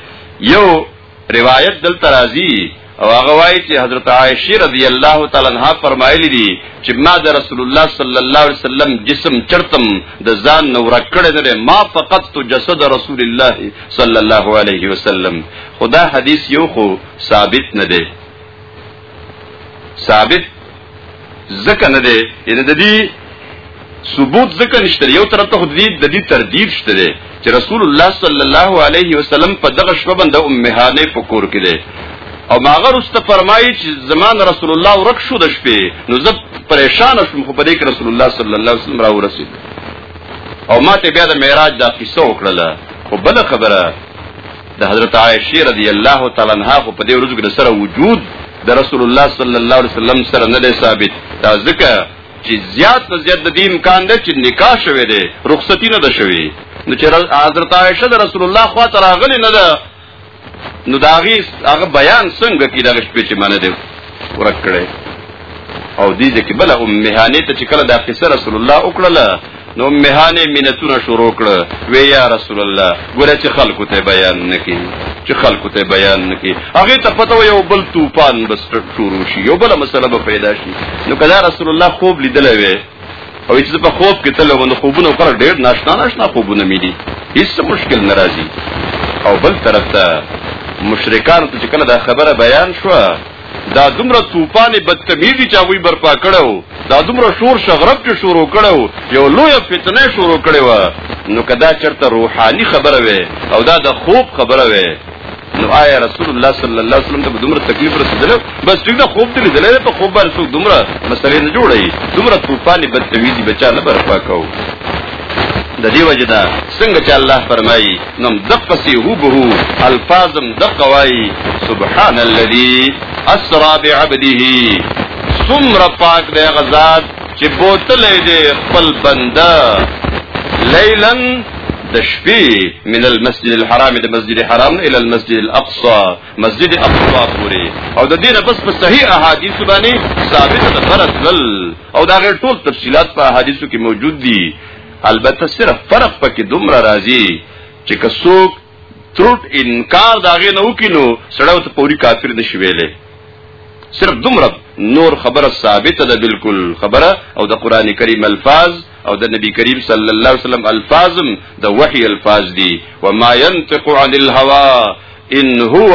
یو روایت دلته راځي او هغه وایي چې حضرت عائشه رضی الله تعالی عنها فرمایلی دي چې ما د رسول الله صلی الله علیه وسلم جسم چرتم د ځان نو ورکړې نه ما فقط تو جسد رسول الله صلی الله علیه وسلم خدا حدیث یو خو ثابت نه دی ثابت ځکه نه دی یعنی د دې ثبوت ځکه نشته یو طرف ته خدای د دې تردید شته دی چې رسول الله صلی الله علیه وسلم په دغه شپه باندې امهانه په کور کې دی او ماغه رسته فرمایي چې زمان رسول الله ورک شو د شپې نو زه پریشان شوم خو په دې کې رسول الله صلی الله علیه وسلم را ورسید او ماته بیا د معراج دا قصه وکړه خو بل خبره د حضرت عائشه رضی الله تعالی عنها خو په دې ورځو کې سره وجود د رسول الله صلی الله علیه وسلم سره نه دی ثابت دا ځکه چې زیات نه زیات د دې امکان دی چې نکاح شوه دی رخصتی نه ده شوی نو چې حضرت عائشه د رسول الله خوا ته راغلی نه ده نو دا غي هغه بیان څنګه کې دغه شپې چې منه دی ورکړي او دې ځکه بل هم مهانه ته چې کله د قصه رسول الله وکړله نو امهانه مینتونه شروع کړه وی یا رسول الله ګوره چې خلکو ته بیان نکي چې خلکو ته بیان نکي هغه ته پته و یو بل طوفان بس شروع شي یو بل مسله به پیدا شي نو کله رسول الله خوب لیدل وی او چې په خوب کې تل ونه خوبونه پر ډېر ناشنا ناشنا خوبونه مې دي هیڅ مشکل ناراضي او بل طرف ته مشرکان ته چې کله دا خبره بیان شوه دا دومره توپان بدتمیزی چې هغوی برپا کړو دا دومره شور شغرب چې شروع کړو یو لوی فتنه شروع کړې و نو کدا چرته روحاني خبره وي او دا د خوب خبره وي نو آیا رسول الله صلی الله علیه وسلم ته دومره تکلیف رسیدل بس ټیک دا خوب دې لیدل په خوب باندې څوک دومره مسلې نه جوړي دومره توپان بدتمیزی بچا نه برپا کوو د دې وجه دا څنګه چې الله فرمایي نم دقه سی هوبه الفاظم دقه وای سبحان الذي اسرا بعبده سمر پاک دی غزاد چې بوتل دی خپل بنده لیلا د شپې من المسجد الحرام د مسجد الحرام الى المسجد الاقصى مسجد اقصا پورې او د دینه بس په صحیح احادیث باندې ثابت ده فرض او دا غیر ټول تفصيلات په احادیثو کې موجود دي البته صرف فرق پکې دومره راځي چې که څوک تروټ انکار داغه نه وکینو سړیو ته پوری کافر نشي ویلې صرف دومره نور خبره ثابته ده بالکل خبره او د قران کریم الفاظ او د نبی کریم صلی الله علیه وسلم الفاظم د وحی الفاظ دي وما ينطق عن الهوى ان هو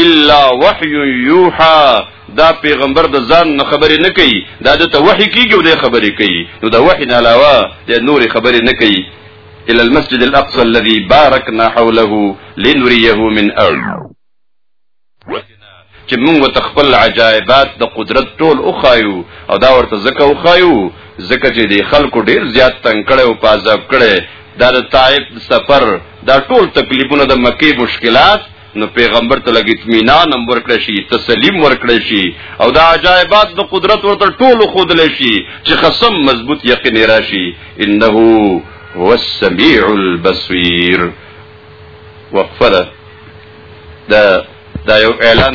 الا وحی یوحا دا پیغمبر د ځان نه خبرې نه کوي دا د وحی کیږي او د خبرې کوي نو د وحی نه علاوه د نور خبرې نه کوي الى المسجد الاقصى الذي باركنا حوله لنريه من ارض چې موږ ته خپل عجایبات د قدرت ټول اوخایو او دا ورته زکه اوخایو زکه چې د خلکو ډیر زیات تنگ کړي او پازاب کړي دا د طائف سفر دا ټول تکلیفونه د مکی مشکلات نو پیغمبر ته لګی اطمینان هم ورکړی شي تسلیم ورکړی شي او دا عجایبات د قدرت ورته ټولو خودل شي چې قسم مضبوط یقین راشي انه هو السميع البصير وقفه ده دا دا یو اعلان